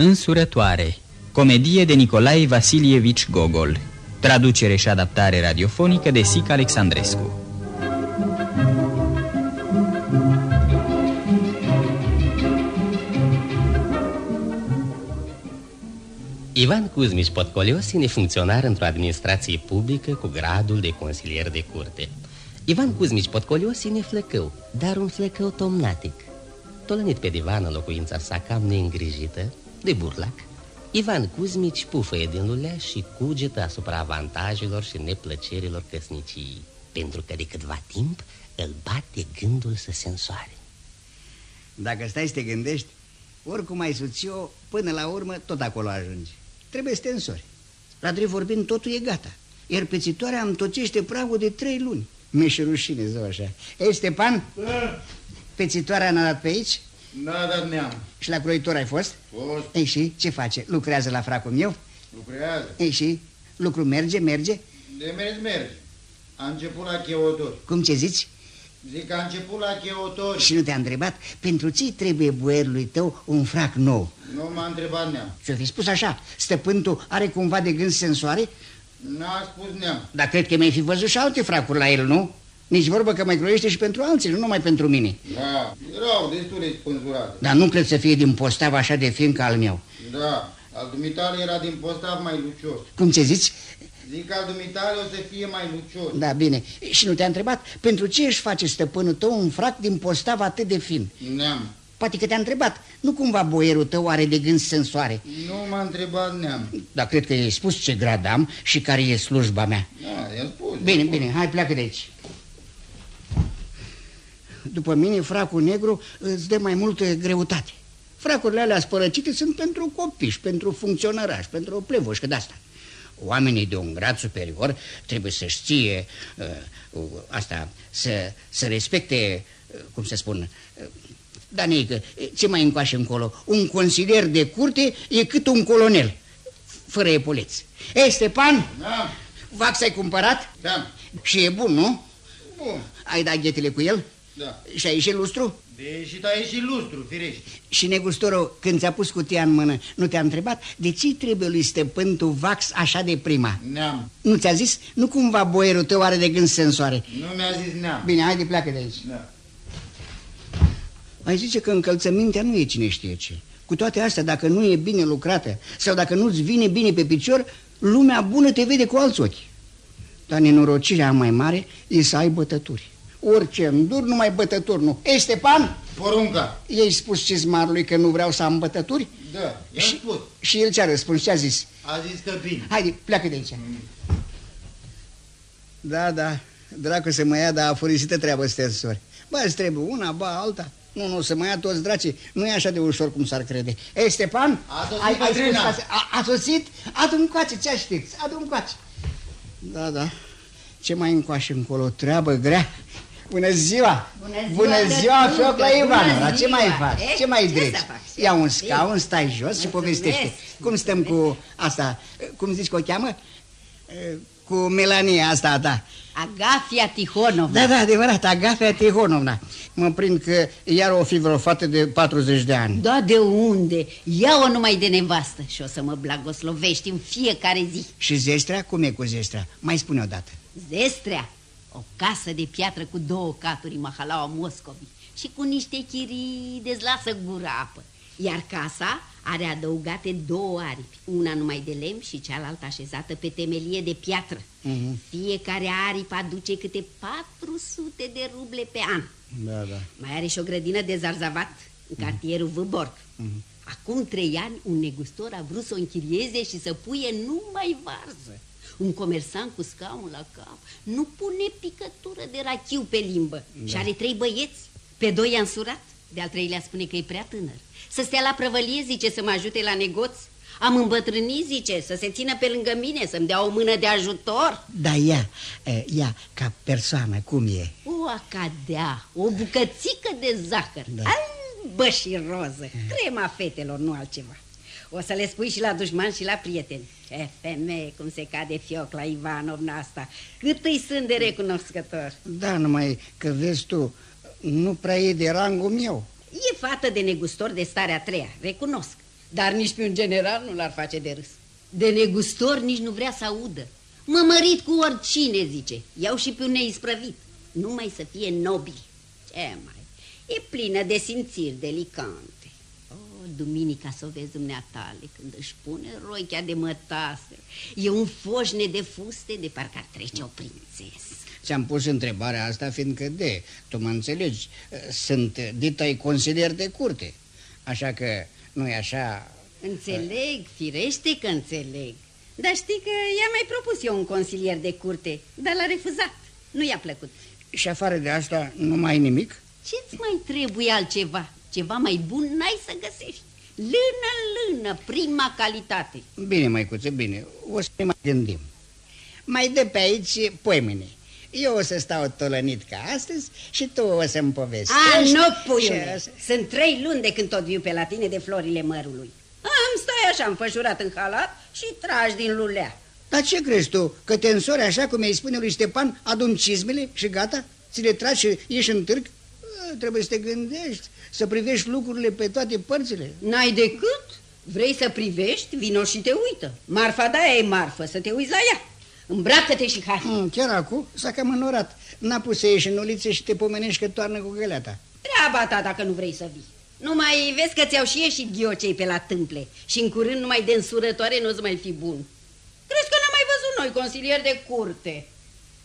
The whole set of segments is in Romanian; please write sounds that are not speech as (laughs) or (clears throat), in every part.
Însurătoare Comedie de Nicolae Vasilievici Gogol Traducere și adaptare radiofonică de Sic Alexandrescu Ivan Cuzmici Potcoliosin e funcționar într-o administrație publică cu gradul de consilier de curte. Ivan Cuzmici Potcoliosin e flăcău, dar un flăcău tomnatic. Tolănit pe divan în locuința sa cam neîngrijită, de burlac, Ivan Cuzmici pufăie din lulea și cugetă asupra avantajelor și neplăcerilor căsniciei, pentru că de câtva timp îl bate gândul să se însoare. Dacă stai să te gândești, oricum ai suți-o, până la urmă tot acolo ajungi. Trebuie să te însori. La drept vorbind, totul e gata. Iar pețitoarea îmi tocește pragul de trei luni. Mi-e și rușine, zău așa. Ei, Stepan? Da. Pețitoarea n-a dat pe aici? N-a dat neam. Și la croitor ai fost? Fost. Ei, și ce face? Lucrează la fracul meu? Lucrează. Ei, și lucru merge, merge? De mers merge. A început la cheotori. Cum ce zici? Zic că a început la cheotori. Și nu te-a întrebat pentru ce trebuie boierului tău un frac nou? Nu m-a întrebat neam. Și-o fi spus așa, stăpântul are cumva de gând sensoare? N-a spus neam. Dar cred că mi-ai fi văzut și alte fracuri la el, nu? Nici vorbă că mai croiește și pentru alții, nu numai pentru mine. Da, erau destule spânzurate. Dar nu cred să fie din postav așa de fin ca al meu. Da, al dumitale era din postav mai lucios. Cum ce zici? Zic că al dumitale o să fie mai lucios. Da, bine. Și nu te-a întrebat pentru ce își face stăpânul tău un frac din postav atât de fin? Neam. Poate că te-a întrebat. Nu cumva boierul tău are de gând sensoare. Nu m-a întrebat neam. Dar cred că i-ai spus ce grad am și care e slujba mea. Da, i-am spus. Bine, i-am spus. bine, hai pleacă de aici. După mine, fracul negru îți dă mai multă greutate. Fracurile alea spărăcite sunt pentru copiși, pentru funcționărași, pentru plevoși, că de asta. Oamenii de un grad superior trebuie să știe uh, uh, asta, să, să respecte, uh, cum să spun, uh, Daneică, ce mai încoașe încolo? Un consilier de curte e cât un colonel, fără epoleț. Ei, Stepan, Da, vax ai cumpărat? da, Și e bun, nu? bun, Ai dat ghetele cu el? Da. Și ai ieșit lustru? Deși a ieșit lustru, firește. Și negustorul, când ți-a pus cutia în mână, nu te-a întrebat de ce trebuie lui stăpân tu vax așa de prima? Neam. Nu ți-a zis? Nu cumva boierul tău are de gând sensoare? Nu mi-a zis neam. Bine, haide, pleacă de aici. Da. Ai zice că încălțămintea nu e cine știe ce. Cu toate astea, dacă nu e bine lucrată sau dacă nu-ți vine bine pe picior, lumea bună te vede cu alți ochi. Dar nenorocirea mai mare e să ai bătături. Orice îndur, numai bătături nu. Ei, Stepan, Porunca. i-ai spus cizmarului că nu vreau să am bătături? Da, i-am Și, spus. și el ce-a răspuns? Ce-a zis? A zis că bine. Haide, pleacă de aici. Da, da, dracu să mă ia, dar a furisită treabă stensori. Bă, îți trebuie una, ba alta. Nu, nu, să mă ia toți dracii. Nu e așa de ușor cum s-ar crede. Ei, Stepan, A sosit ai, ai spus bătrâna. ca să- a, a sosit? Adu-mi încoace, ce aștepți? Adu-mi încoace. Da, da. Ce mai încoace încolo? Treabă grea. Bună ziua! Bună ziua, Bună ziua, drăguță! Fiocla Bună Ivana! Dar ce ziua! mai faci? Eh, Ce mai ce dregi? să fac? Ia un Ei, scaun, stai jos și mulțumesc, povestește. Cum stăm cu mulțumesc. asta? Cum zici că o cheamă? Eh, Cu Melania asta a ta. Agafia Tihonovna. Da, da, adevărat, Agafea Tihonovna. Mă prind că iar o fi vreo fată de 40 de ani. Da, de unde? Ia-o numai de nevastă și o să mă blagoslovești în fiecare zi. Și zestrea? Cum e cu zestrea? Mai spune odată. Zestrea, o casă de piatră cu două caturi în mahalaua Moscovii și cu niște chirii dezlasă gura apă. Iar casa are adăugate două aripi, una numai de lemn și cealaltă așezată pe temelie de piatră. Mhm. Fiecare aripă aduce câte 400 de ruble pe an. Da, da. Mai are și o grădină de zarzavat în cartierul Vâborg. Acum trei ani un negustor a vrut să o închirieze și să puie numai varză. Un comersant cu scaunul la cap nu pune picătură de rachiu pe limbă și are trei băieți. Pe doi i-a însurat, de-al treilea spune că e prea tânăr. Să stea la prăvălie, zice, să mă ajute la negoț. Am îmbătrânit, zice, să se țină pe lângă mine, să-mi dea o mână de ajutor. Da, ea, eh, ea, ca persoană, cum e? O acadea, o bucățică de zahăr, da. albă și roză, crema fetelor, nu altceva. O să le spui și la dușman și la prieteni. Ce femeie, cum se cade Fiocla Ivanovna asta, cât îi sunt de recunoscător. Da, numai că vezi tu, nu prea e de rangul meu. E fată de negustor de starea a treia, recunosc. Dar nici pe un general nu l-ar face de râs. De negustor nici nu vrea să audă. Mă mărit cu oricine, zice. Iau și pe un neisprăvit. Numai să fie nobil. Ce mai? E plină de simțiri delicante. O, duminica să o vezi dumneatale când își pune roichea de mătase. E un foșne de fuste de parcă ar trece o prințesă. Ți-am pus întrebarea asta fiindcă de, tu mă înțelegi, sunt ditai consilier de curte. Așa că nu e așa... Înțeleg, firește că înțeleg. Dar știi că i-a mai propus eu un consilier de curte, dar l-a refuzat. Nu i-a plăcut. Și afară de asta nu mai ai nimic? Ce-ți mai trebuie altceva? Ceva mai bun n-ai să găsești. Lână, lână, prima calitate. Bine, măicuță, bine, o să ne mai gândim. Mai de pe aici, poimine. Eu o să stau tolănit ca astăzi și tu o să-mi povestești. A, nu, puiule. Și- Sunt trei luni de când tot viu pe la tine de florile mărului. Am stai așa înfășurat în halat și tragi din lulea. Dar ce crezi tu? Că te însori așa cum îi spune lui Ștepan, adun cizmele și gata? Ți le tragi și ieși în târg? A, Trebuie să te gândești, să privești lucrurile pe toate părțile. N-ai decât? Vrei să privești? Vino și te uită. Marfa de aia e marfă, să te uiți la ea. Îmbracă-te și hai. Hmm, chiar acum s-a cam înorat. N-a pus să ieși în ulițe și te pomenești că toarnă cu găleata. Treaba ta dacă nu vrei să vii. Nu mai vezi că ți-au și ieșit ghiocei pe la tâmple și în curând numai de însurătoare nu o să mai fi bun. Crezi că n-am mai văzut noi consilieri de curte?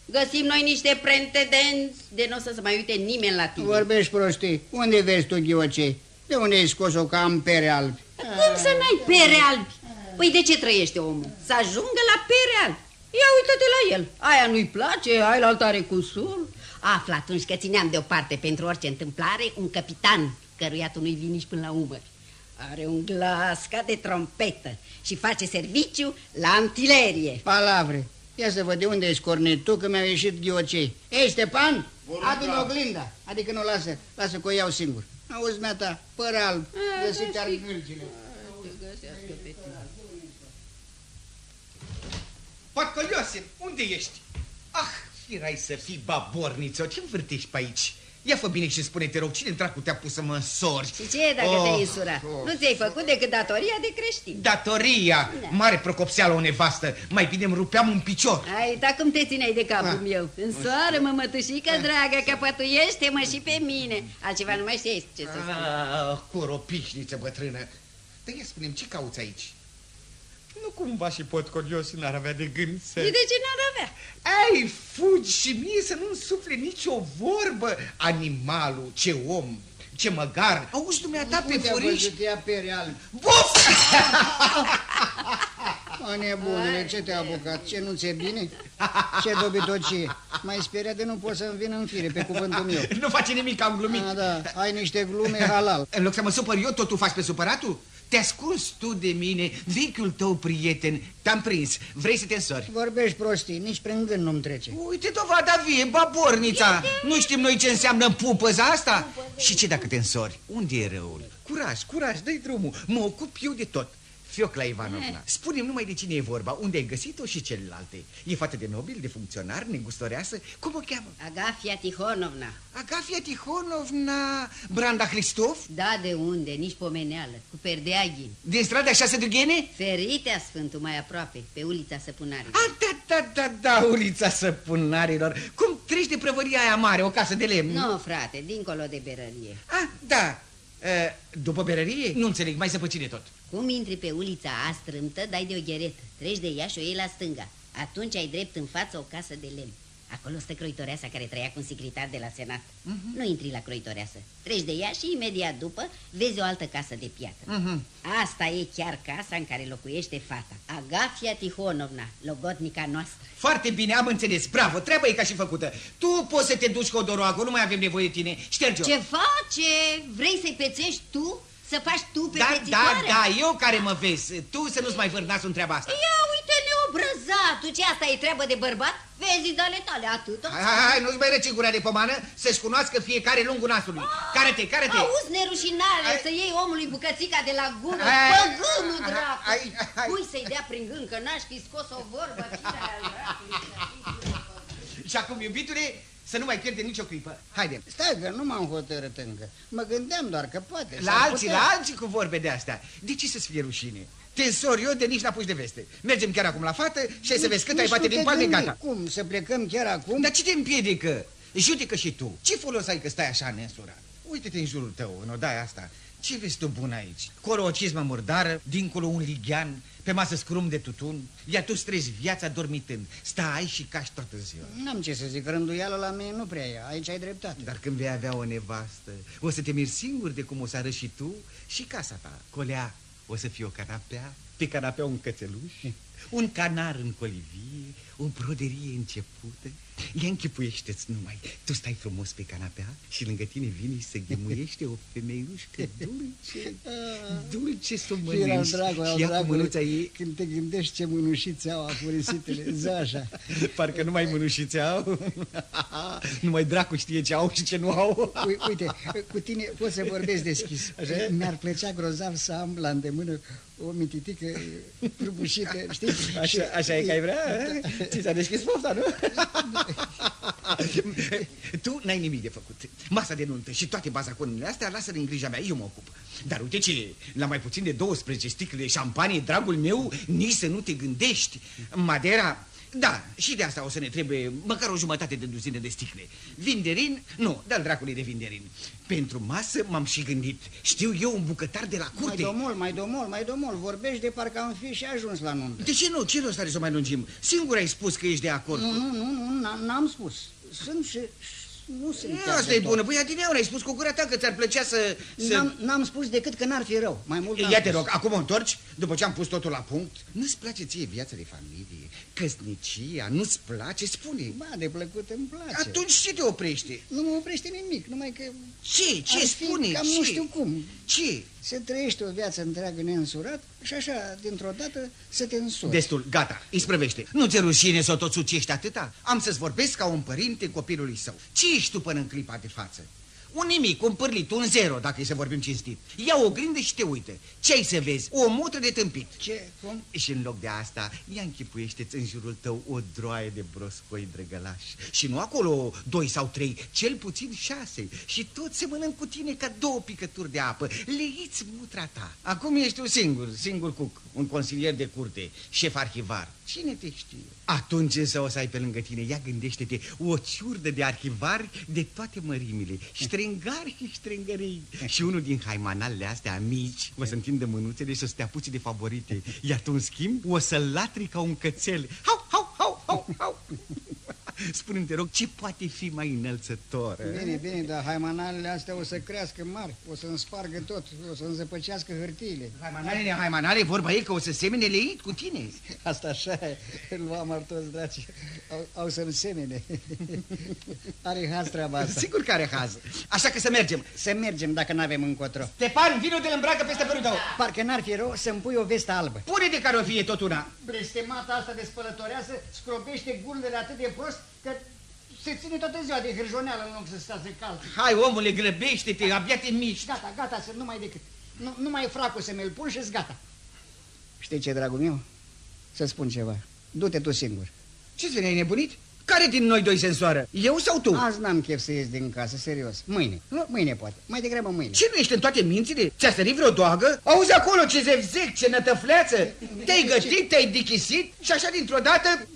Găsim noi niște prentedenți de nu o să se mai uite nimeni la tine. Vorbești prostii. Unde vezi tu ghiocei? De unde ai scos-o ca în pere albi? Cum să n-ai pere albi? Păi de ce trăiește omul? Să ajungă la pere albi. Ia uită-te la el. Aia nu-i place, aia altă are cusul. Află atunci că țineam deoparte pentru orice întâmplare un capitan căruia tu nu-i vii nici până la umăr. Are un glas ca de trompetă și face serviciu la antilerie. Palavre. Ia să văd de unde ești cornet tu că mi-au ieșit ghiocei. Ei, Stepan, adu oglinda. Adică nu lasă, lasă că o iau singur. Auzi, mea ta, păr alb, găsite argâlcile. Potcolioase, unde ești? Ah, firai să fii baborniță, ce învârtești pe aici? Ia fă bine și spune, te rog, cine dracu te-a pus să mă însori? Și ce dacă Oh, te-ai însurat? Nu ți-ai făcut decât datoria de creștin. Datoria, Da. mare procopseală o nevastă, mai bine îmi rupeam un picior. Ai uitat cum te țineai de capul meu. Însoară-mă, mătușică dragă, că pătuiește-mă și pe mine. Altceva nu mai știi ce să spun. Ah, coropișniță bătrână. Dar ia spune ce cauți aici? Nu cumva și potcolios n-ar avea de gând să... Și de ce n-ar avea? Ai, fugi și mie să nu-mi sufle nicio vorbă. Animalul, ce om, ce măgar. Auzi dumneata pe Unde a furiș? văzut ea pere albi? Buf! O (laughs) nebunule, ce te-a apucat? Ce nu ți-e bine? Ce dobitocie? Mai speriat de nu poți să-mi vin în fire, pe cuvântul meu. nu face nimic, am glumit. A, da, ai niște glume halal. În loc să mă supăr eu, tot tu faci pe supăratul? Te ascunzi tu de mine, vechiul tău prieten, te-am prins, vrei să te însori? Vorbești prostii, nici prin gând nu-mi trece. Uite dovada vie, babornița! Nu știm noi ce înseamnă pupăza asta? Și ce dacă te însori? Unde e răul? Curaj, curaj, dă-i drumul, mă ocup eu de tot. Fiocla Ivanovna, spune-mi numai de cine e vorba, unde ai găsit-o și celelalte. E fată de nobil, de funcționar, negustoreasă, cum o cheamă? Agafia Tihonovna. Agafia Tihonovna, Branda Hristof, Da, de unde? Nici pomeneală. Cu perdeaghin. din strada 6 de Ghene? Feritea Sfântul mai aproape, pe ulița Săpunare. A, da, da, da, da, ulița săpunarilor. Cum treci de prăvăria aia mare, o casă de lemn? Nu, frate, dincolo de berărie. A, da. E, după berărie? Nu înțeleg, mai zăpăcine tot. Cum intri pe ulița astrâmtă, dai de o gheretă. Treci de ea și o iei la stânga. Atunci ai drept în față o casă de lemn. Acolo stă croitoreasa care trăia cu un secretar de la senat. Mhm. Nu intri la croitoreasă. Treci de ea și imediat după vezi o altă casă de piatră. Mhm. Asta e chiar casa în care locuiește fata. Agafia Tihonovna, logotnica noastră. Foarte bine, am înțeles. Bravo, treaba e ca și făcută. Tu poți să te duci cu Odoroago, nu mai avem nevoie de tine. Șterge-o. Ce face? Vrei să-i pețești tu? Să faci tu pe Da, da, pețitoare? da, eu care mă vezi. Tu să nu-ți mai vârnați în treaba asta. Ia uite neobrăzatul, ce asta e treabă de bărbat? Vezi dale tale atât. Hai, hai, hai, nu-ți mai răci gura de pomană să-și cunoască fiecare lungul nasului. Care-te, care-te. Auzi, nerușinare, Hai. să iei omului bucățica de la gură, Hai. păgânul Hai, dracu. hai, hai. Cui să-i dea prin gând că n-aș fi scos o vorbă, cine al dracului să fii? Și acum, iubitule, să nu mai pierde nicio clipă. Haide. Stai că nu m-am hotărât încă. Mă gândeam doar că poate. La s-ar alții, putea. la alții cu vorbe de astea. De ce să-ți fie rușine? Tensor, eu de nici n-apuci de veste. Mergem chiar acum la fată și hai să vezi cât ai Nici bate nu din te palme, gândi. gata. Cum, să plecăm chiar acum? Dar ce te împiedică? Judecă și tu. Ce folos ai că stai așa nesurat? Uite-te în jurul tău, în odaia asta. Ce vezi tu bun aici? Colo o cizmă murdară, dincolo un lighean, pe masă scrum de tutun, iar tu strezi viața dormitând. Stai și cași toată ziua. N-am ce să zic, rânduială la mine nu prea e, aici ai dreptate. Dar când vei avea o nevastă, o să te miri singur de cum o să arăți și tu și casa ta. Colea, o să fie o canapea, pe canapea un cățeluș, un canar în colivie, o broderie începută. Ia închipuiește-ți numai, tu stai frumos pe canapea și lângă tine vine și se ghemuiește o femeiușcă dulce, dulce să o Și eram mănânci. dragul, Și ea cu dragul, mânuța ei, Când te gândești ce mânușițe au afurisitele, (laughs) zașa. parcă nu mai mânușițe au, (laughs) numai dracu știe ce au și ce nu au. Ui- Uite, cu tine pot să vorbesc deschis. Mi-ar plăcea grozav să am la îndemână o mititică prăbușită, știi? (laughs) Așa, așa e că ai vrea? Da. (laughs) Ți s-a deschis pofta, nu? (laughs) tu n-ai nimic de făcut. Masa de nuntă și toate bazaconile astea lasă-le în grija mea, eu mă ocup. Dar uite ce, la mai puțin de 12 sticle de șampanie, dragul meu, nici să nu te gândești. Madera, da, și de asta o să ne trebuie măcar o jumătate de duzină de sticle. Vinderin, nu, dă-l dracului de vinderin. Pentru masă m-am și gândit. Știu eu un bucătar de la Mai curte. domol, mai domol, mai domol, vorbești de parcă am fi și ajuns la nuntă. De ce nu? Ce rost are să mai lungim? Singur ai spus că ești de acord. Nu, nu, nu, nu, n- n-am spus. Sunt și... Nu sunt chiar Asta de e tot. bună. Păi adineauri ai spus cu gura ta că ți-ar plăcea să... să... N-am, n-am spus decât că n-ar fi rău. Mai mult n-am Ia te spus. rog, acum o întorci, după ce am pus totul la punct. Nu-ți place ție viața de familie, căsnicia, nu-ți place? Spune. Ba, de plăcut îmi place. Atunci ce te oprește? Nu mă oprește nimic, numai că... Ce? Ce ar fi spune? Cam ce? nu știu cum. Ce? Se trăiește o viață întreagă neînsurat și așa, dintr-o dată, să te însuri. Destul, gata, îi sprăvește. Nu ți rușine să o tot sucești atâta? Am să-ți vorbesc ca un părinte copilului său. Ce ești tu până în clipa de față? Un nimic, un pârlit, un zero, dacă e să vorbim cinstit. Ia o grindă și te uită. Ce ai să vezi? O mutră de tâmpit. Ce? Cum? Și în loc de asta, ia închipuiește-ți în jurul tău o droaie de broscoi drăgălași. Și nu acolo doi sau trei, cel puțin șase. Și toți se mănânc cu tine ca două picături de apă. Leiți mutra ta. Acum ești tu singur, singur cuc, un consilier de curte, șef arhivar. Cine te știe? Atunci însă o să ai pe lângă tine, ia gândește-te, o ciurdă de arhivari de toate mărimile, ștrengari și ștrengării. Și unul din haimanalele astea mici o să întindă mânuțele și să te apuci de favorite. Iar tu, în schimb, o să latri ca un cățel. Hau, hau, hau, hau, hau. Spune-mi, te rog, ce poate fi mai înălțător? eh? Bine, bine, dar haimanalele astea o să crească mari, o să-mi spargă tot, o să-mi zăpăcească hârtiile. Haimanale, nehaimanale, vorba e că o să semene leit cu tine. (laughs) Asta așa e, îl luam ar toți draci, au, au să-mi semene. (laughs) Are haz treaba asta. Sigur că are haz. Așa că să mergem. Să mergem dacă n-avem încotro. Stepan, vino de îmbracă peste părul tău. Parcă n-ar fi rău să-mi pui o vestă albă. Pune de care o fie tot una. Blestemata asta de spălătoreasă scropește gurile atât de prost că se ține toată ziua de hârjoneală în loc să stea să calce. Hai, omule, grăbește-te, abia te miști. Gata, gata, să nu mai decât. Nu, nu mai fracul să mi-l pun și gata. Știi ce, dragul meu? Să spun ceva. Du-te tu singur. Ce-ți vine, ai nebunit? Care din noi doi sensoară? Eu sau tu? Azi n-am chef să ies din casă, serios. Mâine. Nu, mâine poate. Mai degrabă mâine. Ce nu ești în toate mințile? Ți-a sărit vreo doagă? Auzi acolo ce zevzec, ce nătăfleață? Te-ai gătit, te-ai dichisit și așa dintr-o dată...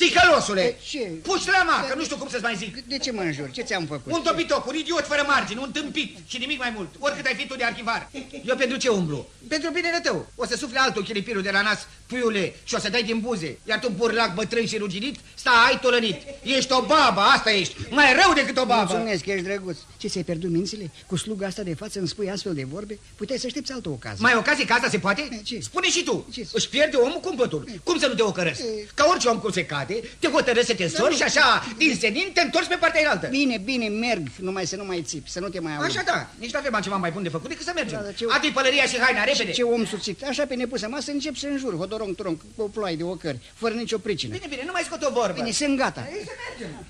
De- Ticălosule! De ce? Puși la macă, De- nu știu cum să-ți mai zic. De ce mă înjuri? Ce ți-am făcut? Un topitoc, un idiot fără margini, un tâmpit și nimic mai mult. Oricât ai fi tu de arhivar. Eu pentru ce umblu? Pentru binele tău. O să sufle altul chilipirul de la nas, puiule, și o să dai din buze. Iar tu, burlac bătrân și ruginit, sta ai tolănit. Ești o babă, asta ești. Mai rău decât o babă. Mulțumesc, ești drăguț. Ce, ți-ai pierdut mințile? Cu sluga asta de față îmi spui astfel de vorbe? Puteai să aștepți altă ocazie. Mai ocazie că asta se poate? E, ce? Spune și tu. Ce? Își pierde omul cumpătul. Cum să nu te ocărăști? E. Ca orice om cum se cade, te hotărăști să te sori și așa, din senin, te întorci pe partea elaltă. Bine, bine, merg, numai să nu mai țipi, să nu te mai aud. Așa da, nici nu avem altceva mai bun de făcut decât să mergem. Da, dar ce- Adu-i pălăria și haina, repede. Ce om suțit, așa pe nepusă masă încep să înjur, hodorong turong, cu o ploaie de ocări, fără nicio pricină. Bine, bine, nu mai scot o vorbă. Bine, sunt gata. Ei, să mergem.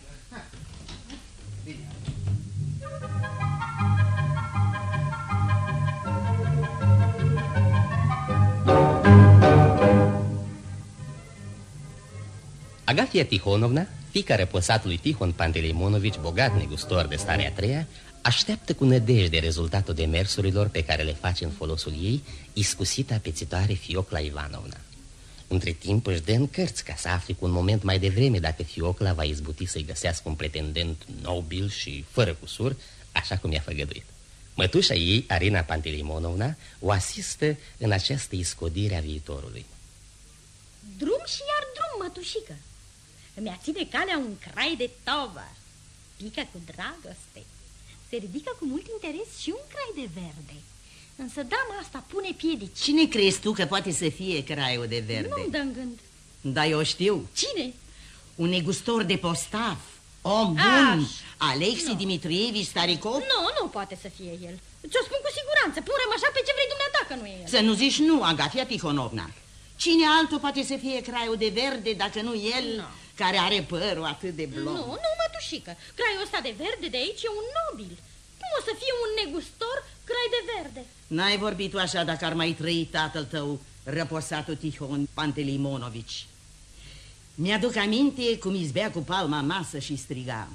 Agafia Tihonovna Fica răposatului Tihon Pantelimonovici, bogat negustor de starea a treia, așteaptă cu nădejde rezultatul demersurilor pe care le face în folosul ei iscusita pețitoare Fiocla Ivanovna. Între timp își dă în cărți ca să afle cu un moment mai devreme dacă Fiocla va izbuti să-i găsească un pretendent nobil și fără cusur, așa cum i-a făgăduit. Mătușa ei, Arina Pantelimonovna, o asistă în această iscodire a viitorului. Drum și iar drum, mătușică. Îmi ține calea un crai de tovăr. Pică cu dragoste. Se ridică cu mult interes și un crai de verde. Însă dama asta pune piedici. Cine crezi tu că poate să fie craiul de verde? Nu-mi dă în gând. Da, eu știu. Cine? Un negustor de postav. Om bun. Alexi no. Dimitrievici Staricov? Nu, nu poate să fie el. Ți-o spun cu siguranță. Pun așa pe ce vrei dumneata că nu e el. Să nu zici nu, Agafia Tihonovna. Cine altul poate să fie craiul de verde dacă nu el no. Care are părul atât de blond? Nu, nu, mătușică. Craiul ăsta de verde de aici e un nobil. Cum o să fie un negustor crai de verde? N-ai vorbit tu așa dacă ar mai trăi tatăl tău, răposatul Tihon Pantelimonovici. Mi-aduc aminte cum izbea cu palma masă și striga.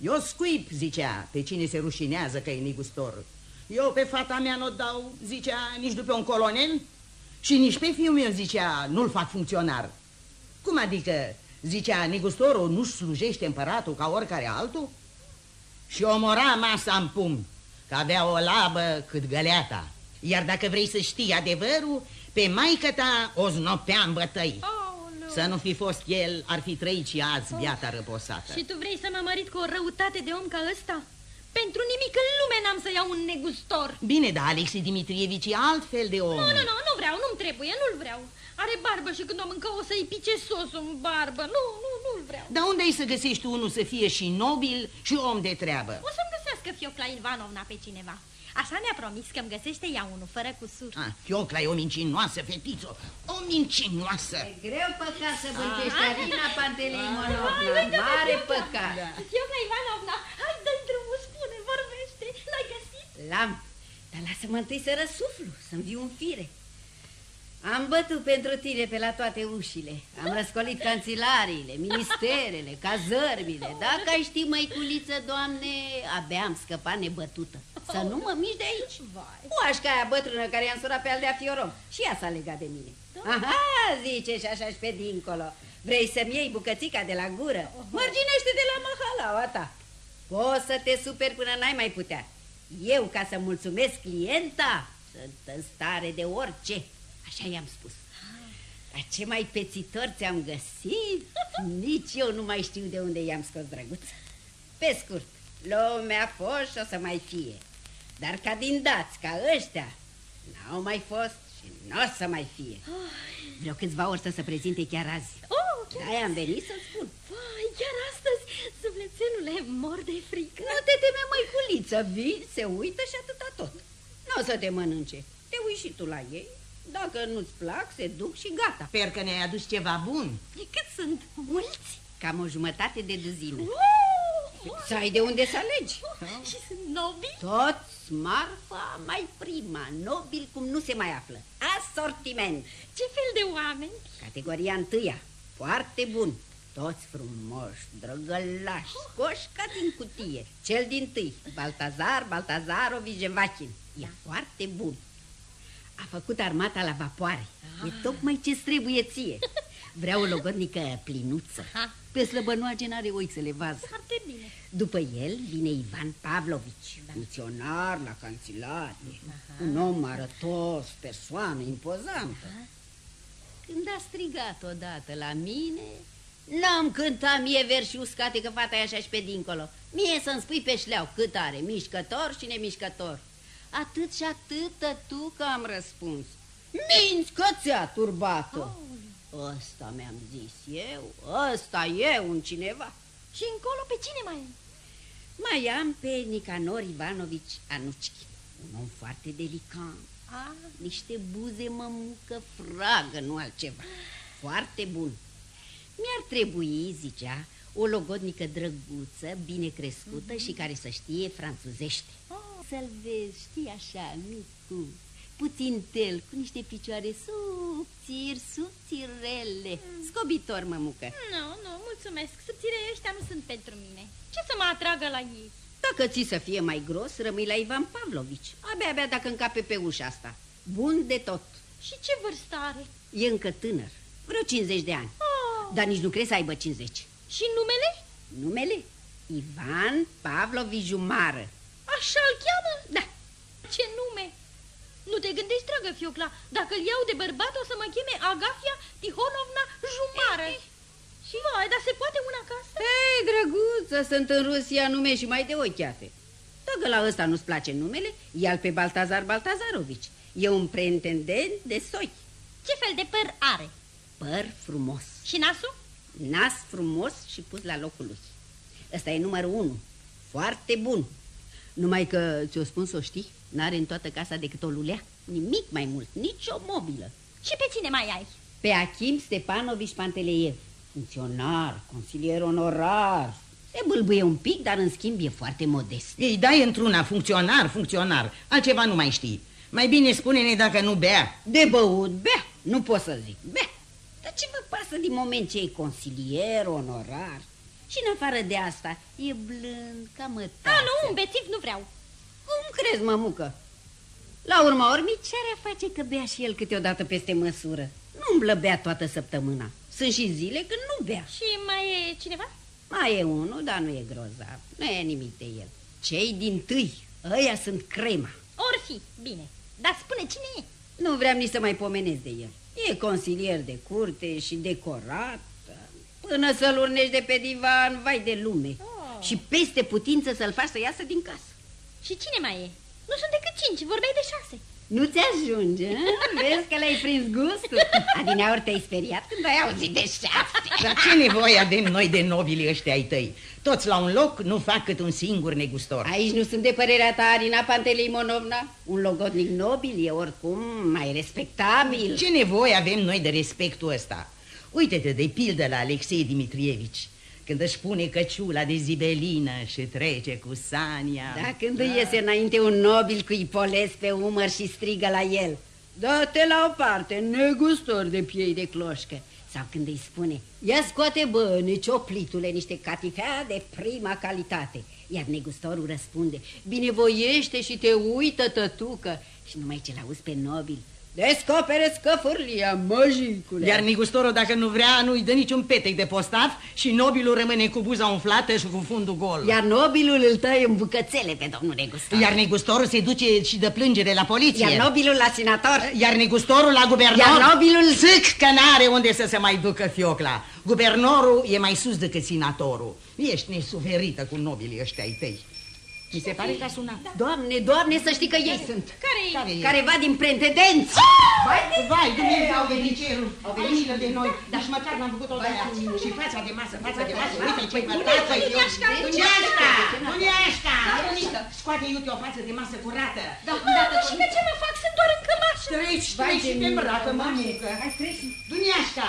Eu scuip, zicea, pe cine se rușinează că e negustor. Eu pe fata mea nu o dau, zicea, nici după un colonel și nici pe fiul meu, zicea, nu-l fac funcționar. Cum adică, zicea, negustorul nu slujește împăratul ca oricare altul? Și omora masa în pumn, că avea o labă cât găleata. Iar dacă vrei să știi adevărul, pe maică ta o znopea în bătăi. Oh. Să nu fi fost el, ar fi trăit și azi viața răposată. Și tu vrei să mă mărit cu o răutate de om ca ăsta? Pentru nimic în lume n-am să iau un negustor. Bine, dar Alexi Dimitrievici e altfel de om. Nu, nu, nu, nu vreau, nu-mi trebuie, nu-l vreau. Are barbă și când o mâncă o să-i pice sosul în barbă. Nu, nu, nu-l vreau. Dar unde ai să găsești unul să fie și nobil și om de treabă? O să-mi găsească Fiocla Ivanovna pe cineva. Așa mi-a promis că-mi găsește ea unul, fără cusur. Ah, Fiocla e o mincinoasă, fetițo, o mincinoasă. E greu păcat să bântești Arina Pantelimonovna, mare păcat. Da. Fiocla Ivanovna, hai dă-i drumul, spune, vorbește, l-ai găsit? L-am, dar lasă-mă întâi să răsuflu, să-mi viu un fire. Am bătut pentru tine pe la toate ușile. Am răscolit canțilariile, ministerele, cazărmile. Dacă ai ști, măiculiță, doamne, abia am scăpat nebătută. Să nu mă miști de aici. Oașca aia bătrână care i-am surat pe Aldea Fiorom. Și ea s-a legat de mine. Aha, zice și așa și pe dincolo. Vrei să-mi iei bucățica de la gură? Mărginește de la mahalaua ta. Poți să te superi până n-ai mai putea. Eu, ca să mulțumesc clienta, sunt în stare de orice. Așa i-am spus. Dar ce mai pețitor ți-am găsit? Nici eu nu mai știu de unde i-am scos drăguț. Pe scurt, lumea a fost și o să mai fie. Dar ca din dați, ca ăștia, n-au mai fost și nu o să mai fie. Vreau câțiva ori să se prezinte chiar azi. Oh, chiar Da, am venit să spun. Vai, chiar astăzi sufletelule mor de frică. Nu te teme, măiculiță, vii, se uită și atâta tot. Nu o să te mănânce. Te uiți și tu la ei. Dacă nu-ți plac, se duc și gata. Sper că ne-ai adus ceva bun. Cât sunt? Mulți? Cam o jumătate de duzină. Oh! Să ai de unde să alegi. Și sunt nobili? Toți marfa mai prima, nobil cum nu se mai află. Asortiment. Ce fel de oameni? Categoria întâia, foarte bun. Toți frumoși, drăgălași, scoși ca din cutie. Cel din tâi, Baltazar, Baltazarovici Jevachin. E foarte bun. A făcut armata la vapoare. E tocmai ce trebuie ție. Vreau o logodnică plinuță. Aha. Pe slăbănoage n-are ochi să le vază. Foarte bine. După el vine Ivan Pavlovici, Da. funcționar la canțilarie, un om arătos, persoană impozantă. Când a strigat odată la mine, n-am cântat mie versi uscate că fata e așa și pe dincolo. Mie să-mi spui pe șleau cât are, mișcător și nemișcător. Atât și atât tu că am răspuns. Minți cățea turbată! Ăsta mi-am zis eu, ăsta e un cineva. Și încolo pe cine mai e? Mai am pe Nicanor Ivanovici Anucchi, un om foarte delicat, Ah, niște buze mămucă fragă, nu altceva. Foarte bun. Mi-ar trebui, zicea, o logodnică drăguță, bine crescută și care să știe franțuzește. oh, Să-l vezi, știi așa, micu, puțin tel, cu niște picioare subțiri subțiri, subțirele Scobitor, mămucă Nu, nu, mulțumesc. Subțirei ăștia nu sunt pentru mine. Ce să mă atragă la ei? Dacă ți să fie mai gros, rămâi la Ivan Pavlovici Abia, abia dacă încape pe ușa asta Bun de tot Și ce vârstă are? E încă tânăr, vreo 50 de ani Oh. Dar nici nu crezi să aibă 50 Și numele? Numele? Ivan Pavlovici Jumară Așa îl cheamă? Da, Ce nume? Nu te gândești, dragă Fiocla, dacă îl iau de bărbat o să mă cheme Agafia Tihonovna Jumară. Și vai, dar se poate una ca asta? Ei, drăguță, sunt în Rusia nume și mai de ochiate Dacă la ăsta nu-ți place numele, ia pe Baltazar Baltazarovici E un preintendent de soi Ce fel de păr are? Păr frumos Și nasul? Nas frumos și pus la locul lui Ăsta e numărul unu Foarte bun Numai că, ți-o spun să o știi, n-are în toată casa decât o lulea Nimic mai mult, nici o mobilă. Și pe cine mai ai? Pe Achim Stepanovici Panteleiev Funcționar, consilier onorar. Se bâlbâie un pic, dar în schimb e foarte modest. Ei dai într-una, funcționar, funcționar Altceva nu mai știi. Mai bine spune-ne dacă nu bea. De băut, bea, nu pot să zic, bea. Dar ce vă pasă din moment ce e consilier, onorar? Și în afară de asta, e blând ca mătață A, nu, un bețiv nu vreau. Cum crezi, mămucă? La urma urmii, ce are face că bea și el câteodată peste măsură? Nu umblă bea toată săptămâna Sunt și zile când nu bea Și mai e cineva? Mai e unul, dar nu e grozav Nu e nimic de el Cei din tâi, ăia sunt crema Or fi, bine. Dar spune cine e? Nu vreau nici să mai pomenesc de el E consilier de curte și decorat Până să-l urnești de pe divan, vai de lume Oh. Și peste putință să-l faci să iasă din casă Și cine mai e? Nu sunt decât cinci, vorbeai de șase. Nu ți ajunge, (laughs) a? Vezi că l-ai prins gustul? Adineauri te-ai speriat când ai auzit de șapte (laughs) Dar ce nevoie avem noi de nobili ăștia ai tăi? Toți la un loc nu fac cât un singur negustor Aici nu sunt de părerea ta, Arina Panteleimonovna Un logodnic nobil e oricum mai respectabil Ce nevoie avem noi de respectul ăsta? Uite-te de pildă la Alexei Dimitrievici Când își pune căciula de zibelină și trece cu Sania. Da, când îi iese înainte un nobil cu ipoles pe umăr și strigă la el Dă-te la o parte, negustor de piei de cloșcă. Sau când îi spune Ia scoate bă, necioplitule, niște catifea de prima calitate. Iar negustorul răspunde Binevoiește și te uită, tătucă. Și numai ce l-auzi pe nobil Descopere scăfârlia, măjicule Iar negustorul dacă nu vrea nu-i dă niciun petec de postav Și nobilul rămâne cu buza umflată și cu fundul gol. Iar nobilul îl taie în bucățele pe domnul negustor. Iar negustorul se duce și dă plângere la poliție. Iar nobilul la senator. Iar negustorul la guvernor. Iar nobilul- Zic că n-are unde să se mai ducă fiocla. Guvernorul e mai sus decât senatorul. Ești nesuferită cu nobilii ăștia ai tăi Mi se pare că a sunat Doamne, doamne, să știi că ei sunt Care e? Care e? Careva din pretendenți Vai, vai, Dumnezeu au venit cerul Au venit milă de noi Dar și măcar n-am făcut-o de aia Și fața de masă, fața de masă Uite ce bătață e Duneasca, Duneasca Scoate iute o față de masă curată Da, da, da, și pe ce mă fac? Sunt doar în cămașă. Treci, treci și te îmbracă, mămucă Duneasca,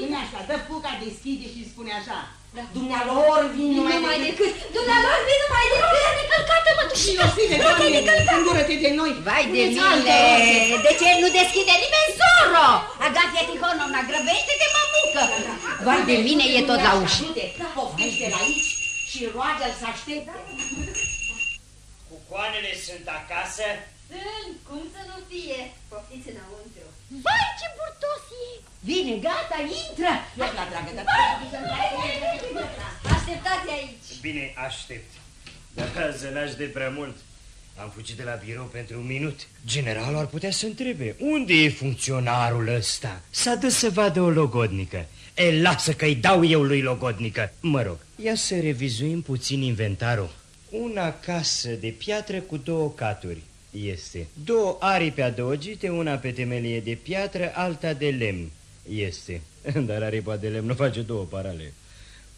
Duneasca, dă puca, deschide și spune așa Dumnealor vin numai decât Dumnealor, vin numai decât necălcată-mă, Și o fine, doamne, îndură-te de noi Vai de Puneți altă mine, roche. de ce nu deschide nimeni zoro? Agafia Tihonovna, grăbește-te, mămucă Vai de mine, e tot la ușă Poftește la aici și roagă-l să aștepte Cucoanele sunt acasă? Sunt, cum să nu fie? Poftiți înăuntru Vai, ce burtos e! Bine, gata, intră Ia la dragă, dar Așteptați aici Bine, aștept. Dar zănaș de prea mult. Am fugit de la birou pentru un minut. Generalul ar putea să întrebe, unde e funcționarul ăsta? S-a dus să vadă o logodnică. E, lasă că-i dau eu lui logodnică. Mă rog, ia să revizuim puțin inventarul. Una casă de piatră cu două caturi. Este. Două aripi adăugite, una pe temelie de piatră, alta de lemn. Este. (laughs) Dar aripa de lemn nu face două parale.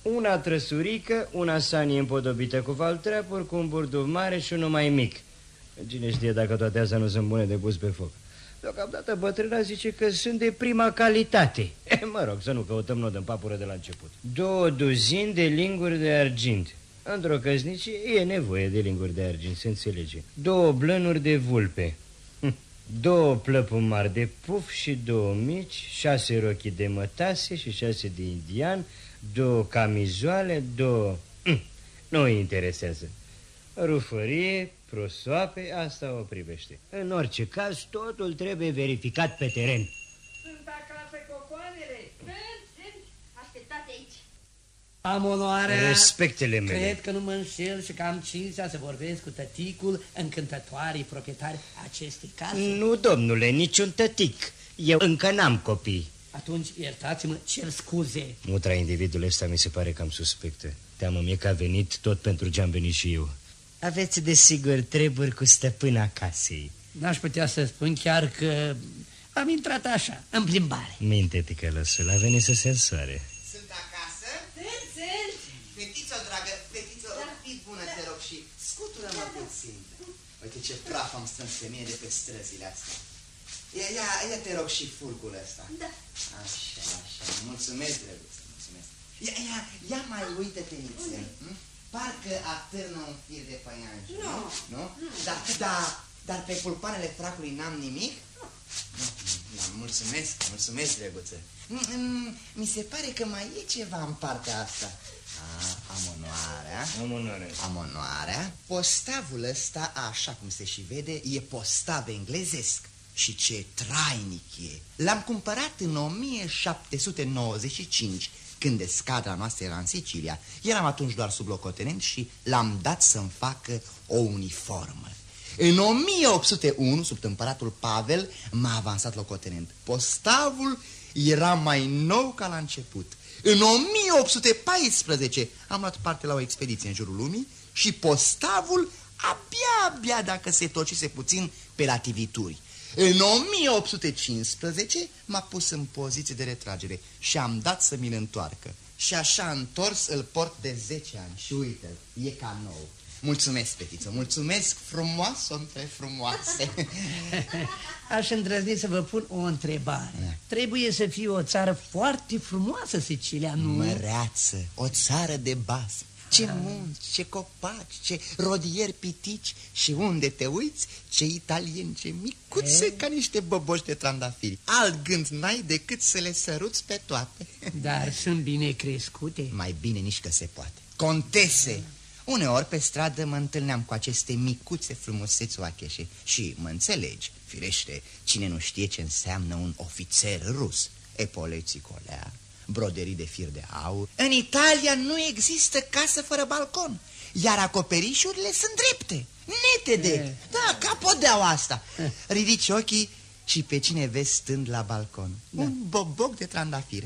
Una trăsurică, una sanie împodobită cu valtreapuri, cu un burduf mare și unul mai mic. Cine știe dacă toate astea nu sunt bune de pus pe foc. Deocamdată bătrâna zice că sunt de prima calitate. (laughs) E, mă rog, să nu căutăm nod în papură de la început. Două duzini de linguri de argint. Într-o căsnicie e nevoie de linguri de argint, se înțelege. Două blănuri de vulpe. Hm, două plăpuri mari de puf și două mici, șase rochii de mătase și șase de indian, două camizoale, două... Mm, nu interesează. Rufărie, prosoape, asta o privește. În orice caz, totul trebuie verificat pe teren. Sunt acasă cocoanele. Sunt, sunt. Așteptați aici. Am onoarea... Respectele mele. Cred că nu mă înșel și că am cinstea să vorbesc cu tăticul încântătoarei proprietari acestei case. Nu, domnule, niciun tătic. Eu încă n-am copii. Atunci, iertați-mă, cer scuze. Mutra individul ăsta mi se pare cam suspectă. Teamă mie că a venit tot pentru ce am venit și eu. Aveți, desigur, treburi cu stăpâna casei. N-aș putea să spun chiar că am intrat așa, în plimbare. Minte, ticălăsă, a venit să se însoare. Sunt acasă? Sunt, sunt. Fetiță, dragă, fetiță, da. fii bună, te rog, și scutură-mă puțin. Uite ce praf am strâns pe mine de pe străzile astea. Ia, ia, ia te rog și fulgul ăsta. Da. Așa, așa, mulțumesc, drăguță, mulțumesc. Ia, ia, ia mai uite-te nițel. hm? Parcă atârnă un fir de păianjen, Nu. nu? Da, da, dar pe pulpanele fracului n-am nimic? Nu, da, mulțumesc, mulțumesc, drăguță. Mm, mm, Mi se pare că mai e ceva în partea asta. A, am onoarea. Am onoare. Am onoarea. Postavul ăsta, așa cum se și vede, e postav englezesc. Și ce trainic e. L-am cumpărat în 1795, când escadra noastră era în Sicilia. Eram atunci doar sublocotenent și l-am dat să-mi facă o uniformă. În 1801, sub împăratul Pavel, m-a avansat locotenent. Postavul era mai nou ca la început. În 1814 am luat parte la o expediție în jurul lumii și postavul abia, abia dacă se tocise puțin pe la tivituri. În 1815 m-a pus în poziție de retragere și am dat să mi-l întoarcă. Și așa întors îl port de 10 ani și uite e ca nou. Mulțumesc, fetiță, mulțumesc frumoasă între frumoase. (laughs) Aș îndrăzni să vă pun o întrebare. Trebuie să fie o țară foarte frumoasă, Sicilia, nu? Măreață, o țară de bas. Ce munți, ce copaci, ce rodieri pitici și unde te uiți, ce italieni, ce micuțe ca niște boboși de trandafiri. Alt gând n-ai decât să le săruți pe toate. Dar sunt bine crescute. Mai bine nici că se poate. Contese! Uneori pe stradă mă întâlneam cu aceste micuțe frumuseți oacheșe și mă înțelegi, firește, cine nu știe ce înseamnă un ofițer rus. Epoleții colea, broderii de fir de aur. În Italia nu există casă fără balcon, iar acoperișurile sunt drepte, netede. Da, ca podeaua asta. Ridici ochii și pe cine vezi stând la balcon. Un boboc de trandafir.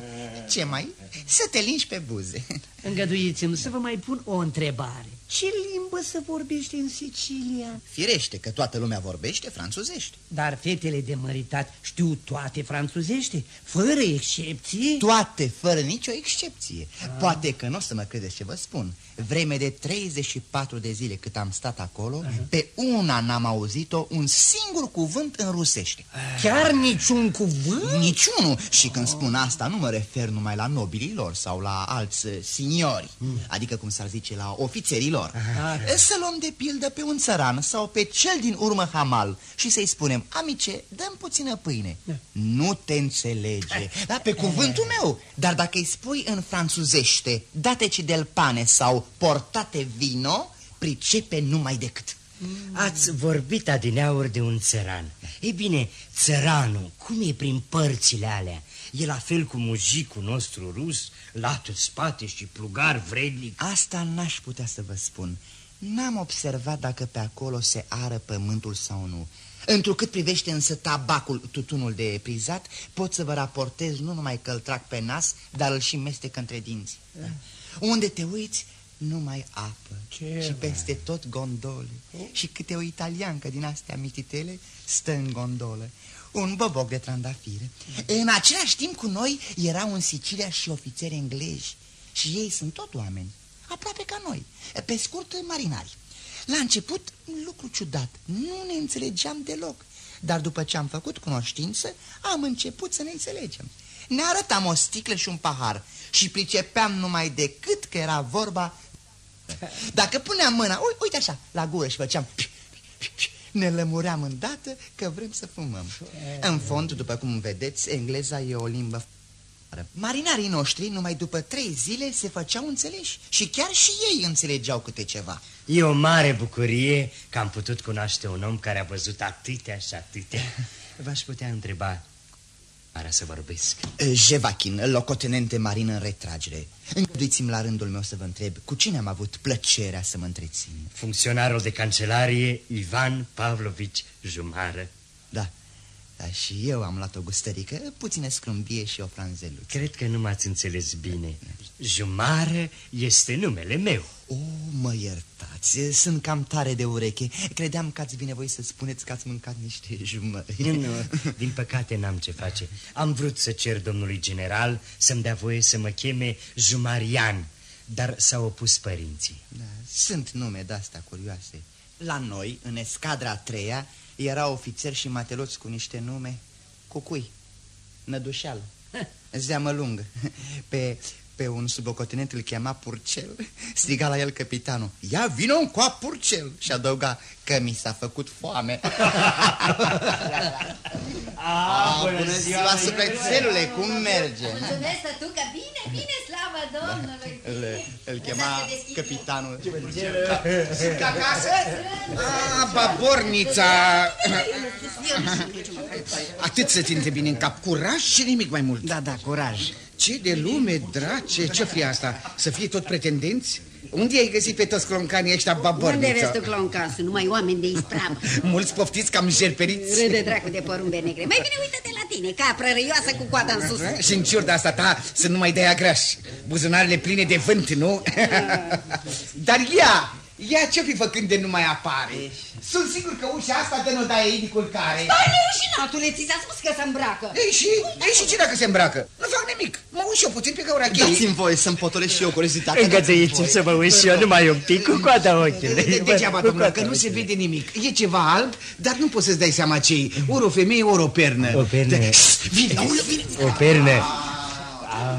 Ce mai? Să te lingi pe buze. Îngăduiți-mi să vă mai pun o întrebare. Ce limbă se vorbește în Sicilia? Firește că toată lumea vorbește franțuzește. Dar fetele de măritat știu toate franțuzește, fără excepție? Toate, fără nicio excepție. Poate că nu o să mă credeți ce vă spun. Vreme de 34 de zile cât am stat acolo, pe una n-am auzit-o un singur cuvânt în rusește. Chiar niciun cuvânt? Niciunul. Și când spun asta, nu mă refer numai la nobilii lor sau la alți uh, signori, adică cum s-ar zice la ofițerii lor. E, Să luăm de pildă pe un țăran sau pe cel din urmă hamal și să-i spunem, amice, dăm puțină pâine. Nu te înțelege, (laughs) da, pe cuvântul meu. Dar dacă îi spui în franțuzește, date-ci del pane sau portate vino, pricepe numai decât. Ați vorbit adineauri de un țăran. Ei bine, țăranul, cum e prin părțile alea? E la fel cu mujicul nostru rus, lat în spate și plugar vrednic? Asta n-aș putea să vă spun. N-am observat dacă pe acolo se ară pământul sau nu. Întrucât privește însă tabacul, tutunul de prizat, pot să vă raportez nu numai că îl trag pe nas, dar îl și mestec între dinți. Da. Unde te uiți, numai apă Ce și peste tot gondole. Și câte o italiancă din astea mititele stă în gondolă. Un boboc de trandafire. În același timp cu noi erau în Sicilia și ofițeri englezi. Și ei sunt tot oameni, aproape ca noi, pe scurt marinari. La început, un lucru ciudat, nu ne înțelegeam deloc. Dar după ce am făcut cunoștință, am început să ne înțelegem. Ne arătam o sticlă și un pahar și pricepeam numai decât că era vorba... Dacă puneam mâna, ui- uite așa, la gură și făceam... Ne lămuream îndată că vrem să fumăm. În fond, după cum vedeți, engleza e o limbă Marinarii noștri, numai după trei zile, se făceau înțeleși. Și chiar și ei înțelegeau câte ceva. E o mare bucurie că am putut cunoaște un om care a văzut atâtea și atâtea. (laughs) V-aș putea întreba Are să vorbesc Jevachin, locotenente marin în retragere. Îngăduiți-mi la rândul meu să vă întreb Cu cine am avut plăcerea să mă întrețin? Funcționarul de cancelarie Ivan Pavlovici Jumară. Da, da, și eu am luat o gustărică, puține scrumbie și o franzeluță. Cred că nu m-ați înțeles bine. Jumară este numele meu O, mă iertați, sunt cam tare de ureche. Credeam că ați binevoit să spuneți că ați mâncat niște jumări. Nu, (laughs) din păcate n-am ce face. Am vrut să cer domnului general să-mi dea voie să mă cheme Jumarian Dar s-au opus părinții. Da, Sunt nume de-astea curioase. La noi, în escadra a treia, erau ofițeri și mateloți cu niște nume. Cucui, Nădușeală, Zeamă lungă. Pe pe un sublocotenent îl chema Purcel. (laughs) Striga la el capitanul Ia vină un coa Purcel! Și adăuga că mi s-a făcut foame. A, (laughs) bună, bună ziua, sufletelule, cum merge? Mulțumesc, tătucă, bine, bine, slavă Domnului. Îl, îl chema capitanul. Sunt acasă? A, babornița! Atât să ținte bine în cap. Curaj și nimic mai mult. Da, da, curaj Ce de lume, drace, ce fie asta? Să fie tot pretendenți? Unde ai găsit pe toți cloncanii ăștia babornița? Unde vezi tu cloncan? Sunt numai oameni de ispravă (laughs) Mulți poftiți cam jerperiți Râde dracu de porumbe negre Mai bine uită-te la tine, capră răioasă cu coada în sus Și în ciurda asta ta sunt numai de aia graș Buzunarele pline de vânt, nu? (laughs) Dar ea, ea ce fi făcând de nu mai apare? Sunt sigur că ușa asta de nu dai ei de culcare. Stai nerușinatule, ți s-a spus că se îmbracă. Ei și, ei și ce dacă se îmbracă? Nu fac nimic, mă uși eu puțin pe gaura cheii. Dați-mi voie să-mi potolesc și eu curiozitatea Îngăduiți-mi să mă uit și eu numai un pic cu coada ochiului. Degeaba, domnule, că nu se vede nimic. E ceva alb, dar nu poți să-ți dai seama ce -i. Ori o femeie, ori o pernă. O pernă. Vine, aulă, vine O pernă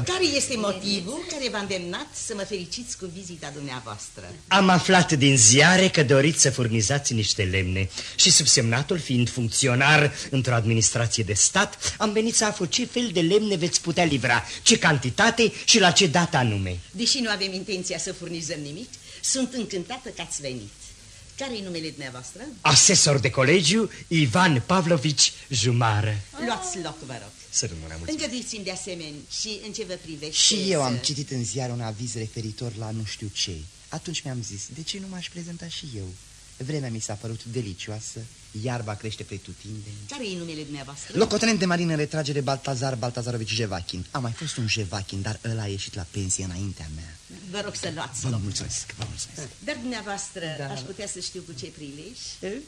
Care este motivul care v-a îndemnat să mă fericiți cu vizita dumneavoastră? Am aflat din ziare că doriți să furnizați niște lemne Și subsemnatul fiind funcționar într-o administrație de stat Am venit să aflu ce fel de lemne veți putea livra Ce cantitate și la ce dată anume Deși nu avem intenția să furnizăm nimic, sunt încântată că ați venit. Care-i numele dumneavoastră? Asesor de colegiu Ivan Pavlovici Jumară Luați loc, vă rog. Să rămână mulțumesc Îngăduiți-mi de asemenea și în ce vă privește Și eu am să- citit în ziar un aviz referitor la nu știu ce Atunci mi-am zis, de ce nu m-aș prezenta și eu? Vremea mi s-a părut delicioasă, iarba crește pretutindeni Care-i numele dumneavoastră? Locotenent de marină în retragere Baltazar Baltazarovici Jevachin A mai fost un Jevachin, dar ăla a ieșit la pensie înaintea mea Vă rog să luați Vă loc. mulțumesc, vă mulțumesc Dar dumneavoastră Da. aș putea să știu cu ce prilej?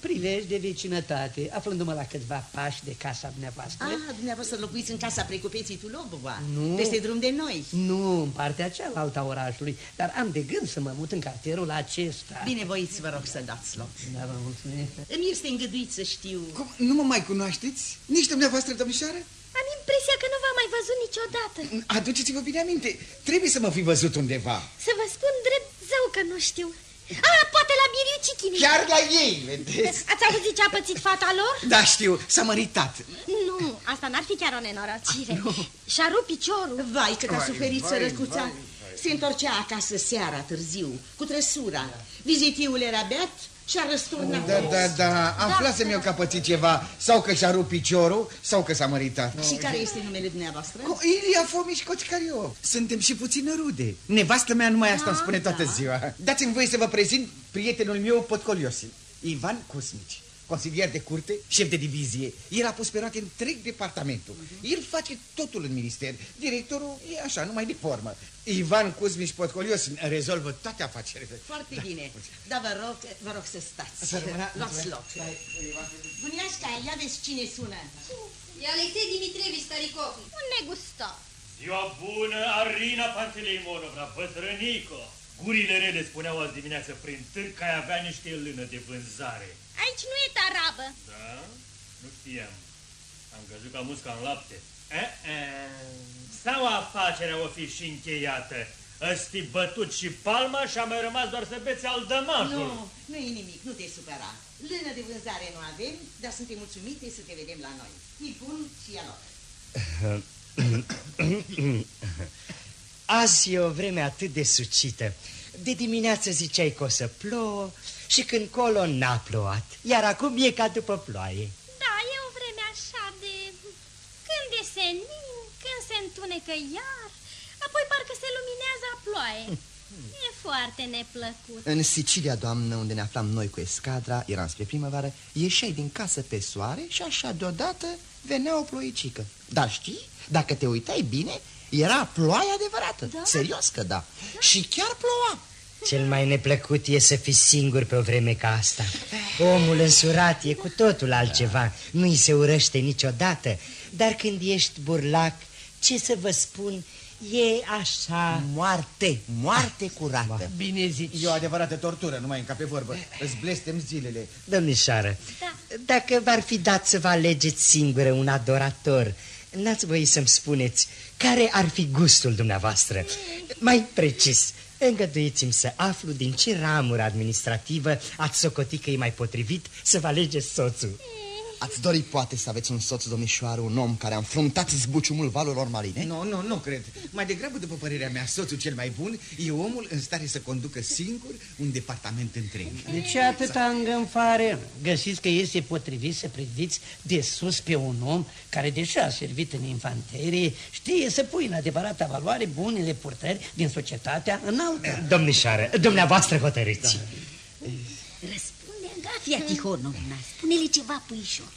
Prilej de vecinătate, aflându-mă la câțiva pași de casa dumneavoastră. Ah, dumneavoastră locuiți în casa precupeții Tulobova, Nu. peste drum de noi. Nu, în partea cealaltă a orașului, dar am de gând să mă mut în cartierul acesta. Binevoiți, vă rog să dați loc. Da, vă mulțumesc. Îmi este îngăduit să știu... Cum, nu mă mai cunoașteți? Nici dumneavoastră, domnișoară? Am impresia că nu v-am mai văzut niciodată. Aduceți-vă bine aminte, trebuie să mă fi văzut undeva Să vă spun drept zău că nu știu. Ah, poate la Biriu Cichini. Chiar la ei, vedeți? Ați auzit ce a pățit fata lor? Da, știu, s-a măritat Nu, asta n-ar fi chiar o nenorocire. Și-a rupt piciorul. Vai, cât a Vai, suferit vai, sărăcuța. vai, Se întorcea acasă seara târziu, cu trăsura. Vizitiul era beat și a răsturnat. Da, da, da, aflasem eu că a pățit ceva. Sau că și-a rupt piciorul, sau că s-a măritat. Și care este numele dumneavoastră? Cu Ilia Fomici Coțcariu Suntem și puțin rude. Nevastă mea numai asta îmi spune toată ziua. Dați-mi voie să vă prezint prietenul meu Potcoliosin Ivan Cosmici Consilier de curte, șef de divizie El a pus pe roate întreg departamentul El face totul în minister Directorul e așa, numai de formă Ivan Cosmici Potcoliosin rezolvă toate afacerile Foarte bine. Da, vă rog, vă rog să stați. Să rămână- Luați loc. Buniașca, ia vezi cine sună. E Alexei Dimitrievici Starikov. Un negustor. Ziua bună, Arina Pantelimonovna, bătrânico! Gurile rele spuneau azi dimineață prin târg că ai avea niște lână de vânzare. Aici nu e tarabă. Da? Nu știam. Am crezut că musca în lapte. Eh, eh. Sau afacerea o fi și încheiată. Ăsti bătut și palma și a mai rămas doar să beți al dămașul. Nu, nu e nimic, nu te supăra. Lână de vânzare nu avem, dar suntem mulțumite să te vedem la noi. Fii bun și ia loc. Azi e o vreme atât de sucită. De dimineață ziceai că o să plouă și când colo n-a plouat. Iar acum e ca după ploaie. Da, e o vreme așa de... Când e senin, când se întunecă iar, apoi parcă se luminează a ploaie. (laughs) E foarte neplăcut. În Sicilia, doamnă, unde ne aflam noi cu escadra, eram spre primăvară, ieșeai din casă pe soare și așa deodată venea o ploicică. Dar știi, dacă te uitai bine, era ploaie adevărată. Da? Serios că da. Și chiar ploua. Cel mai neplăcut e să fii singur pe o vreme ca asta. Omul însurat e cu totul altceva, nu-i se urăște niciodată. Dar când ești burlac, ce să vă spun, e așa... Moarte, moarte curată. Bine zici. E o adevărată tortură, numai încă pe vorbă. Îți blestem zilele. Domnișoară, Da. dacă v-ar fi dat să vă alegeți singură un adorator, n-ați voi să-mi spuneți care ar fi gustul dumneavoastră. Mai precis, îngăduiți-mi să aflu din ce ramură administrativă ați socotit că e mai potrivit să vă alegeți soțul. Ați dori poate să aveți un soț, domnișoară, un om care a înfruntat zbuciumul valurilor marine? Nu, nu, nu cred. Mai degrabă, după părerea mea, soțul cel mai bun e omul în stare să conducă singur un departament întreg. De ce atâta îngânfare? Găsiți că este potrivit să priviți de sus pe un om care, deși a servit în infanterie, știe să pui în adevărata valoare bunele purtări din societatea înaltă. Domnișoară, dumneavoastră hotărâți. Răspunde Agafia Tihonovna, spune-le ceva puișor.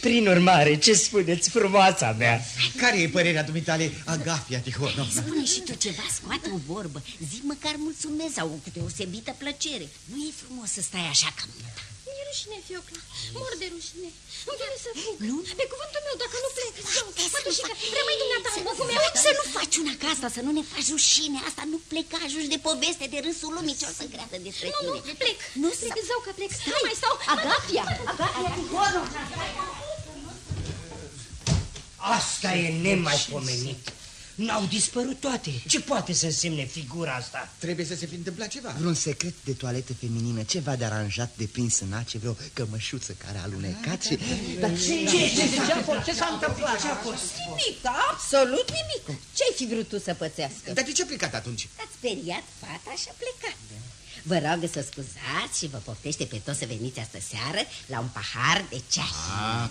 Prin urmare, ce spuneți, frumoasa mea? Care e părerea dumitale, Agafia Tihonovna? Spune și tu ceva, scoate o vorbă, zi măcar mulțumesc sau cu deosebită plăcere. Nu e frumos să stai așa ca mine. Mi-e rușine, Fiocla. Mor de rușine. Îmi vine să fug. Nu? Pe cuvântul meu, dacă nu plec. Mătușică, Să- rămâi dumneata în locul meu. Să nu faci una ca asta, să nu ne faci rușine. Asta nu pleca, ajungi de poveste, de râsul lumii, ce o să creadă despre Nu, nu, tine. plec. Nu plec, să- îți dau că plec. Stai, Nu mai stau. Agafia, Agafia Tihonovna. Asta e nemaipomenit. N-au dispărut toate. Ce poate să însemne figura asta? Trebuie să se fi întâmplat ceva. Vreun secret de toaletă feminină, ceva de aranjat de prins în ace, vreo cămășuță care a alunecat și... Dar Ce, ce, ce, ce a fost? Ce s-a întâmplat? Ce a fost? Nimic, absolut nimic. Ce-ai fi vrut tu să pățească? Dar de ce a plecat atunci? Ați speriat fata și a plecat. Vă rog să scuzați și vă poftește pe toți să veniți astă seară la un pahar de ceai. Ah,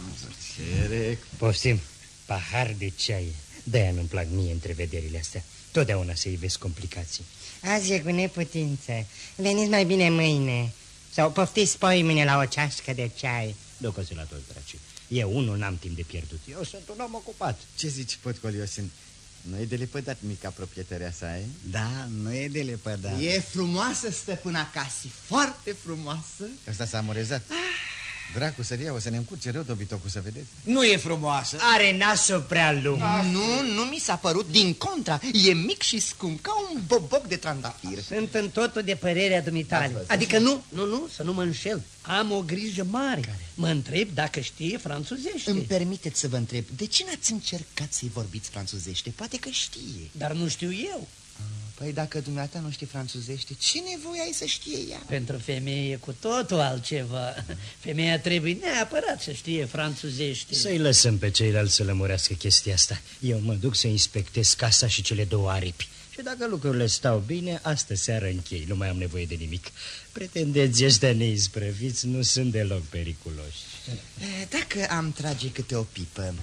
Poftim, pahar de ceai. De-aia nu-mi plac mie întrevederile astea. Totdeauna se ivesc complicații. Azi e cu neputință. Veniți mai bine mâine. Sau poftiți mâine la o ceașcă de ceai. Ducă-se la tot, draci. Eu unul n-am timp de pierdut. Eu sunt un om ocupat. Ce zici, Potcoliosin? Nu e de lepădat mica proprietărea sa, e? Da, nu e de lepădat. E frumoasă, stăpâna Casi, foarte frumoasă. Ăsta s-a amorezat. Dracu să ia, o să ne încurce rău dobitocul, să vedeți. Nu e frumoasă. Are nasul prea lung. Nu, nu mi s-a părut, din contra, e mic și scump, ca un boboc de trandafir. Sunt în totul de părerea dumitale. Adică nu, nu, nu, să nu mă înșel. Am o grijă mare. Mă întreb dacă știe franțuzește. Îmi permiteți să vă întreb, de ce n-ați încercat să-i vorbiți franțuzește? Poate că știe. Dar nu știu eu. Păi dacă dumneata nu știi franțuzește, ce nevoie ai să știe ea? Pentru femeie e cu totul altceva. Femeia trebuie neapărat să știe franțuzește. Să-i lăsăm pe ceilalți să lămurească chestia asta. Eu mă duc să inspectez casa și cele două aripi. Și dacă lucrurile stau bine, astă seară închei. Nu mai am nevoie de nimic. Pretendeți ăștia neisprăviți nu sunt deloc periculoși. Eh, Dacă am trage câte o pipă,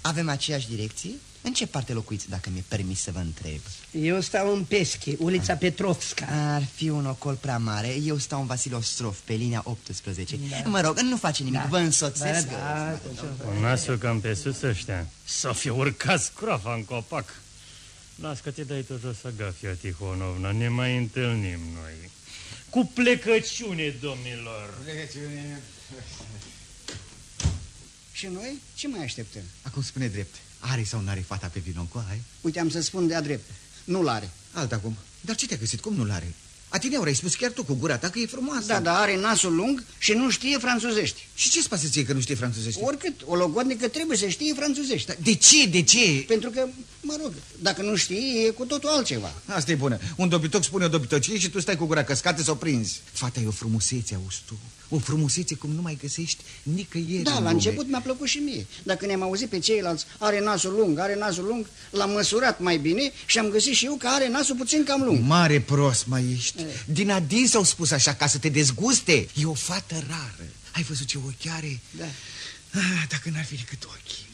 avem aceeași direcție? În ce parte locuiți, dacă mi-e permis să vă întreb? Eu stau în Pesche, ulița Petrovska. Ar fi un ocol prea mare. Eu stau în Vasile Ostrov, pe linia 18. Da. Mă rog, nu face nimic, vă însoțesc. Da, Cu nasul cam pe sus ăștia. Să fi urcat scroafa în copac. Las că te dai tot jos, Agafia Tihonovna, ne mai întâlnim noi. Cu plecăciune, domnilor. Plecăciune. Și noi ce mai așteptăm? Acum spune drept, are sau n-are fata pe vinoncoa, ai? Uite, am să spun de-a drept. Nu-l are. Alta cum? Dar ce te-a găsit? Cum nu-l are? Atineaur, ai spus chiar tu cu gura ta că e frumoasă. Da, dar are nasul lung și nu știe franțuzești. Și ce-ți pasă ție că nu știe franțuzești? Oricât, o logodnică trebuie să știe franțuzești. De ce, de ce? Pentru că, mă rog, dacă nu știi, e cu totul altceva. Asta e bună. Un dobitoc spune o dobitocie și tu stai cu gura căscată să o prinzi. Fata e o frumusețe, auzi tu. O frumusețe cum nu mai găsești nicăieri Da, în la lume. început mi-a plăcut și mie. Dacă ne-am auzit pe ceilalți, are nasul lung, are nasul lung, l-am măsurat mai bine și am găsit și eu că are nasul puțin cam lung. Mare prost mai ești. Din adin s-au spus așa ca să te dezguste. E o fată rară. Ai văzut ce ochi are? Da. Ah, dacă n-ar fi decât ochii.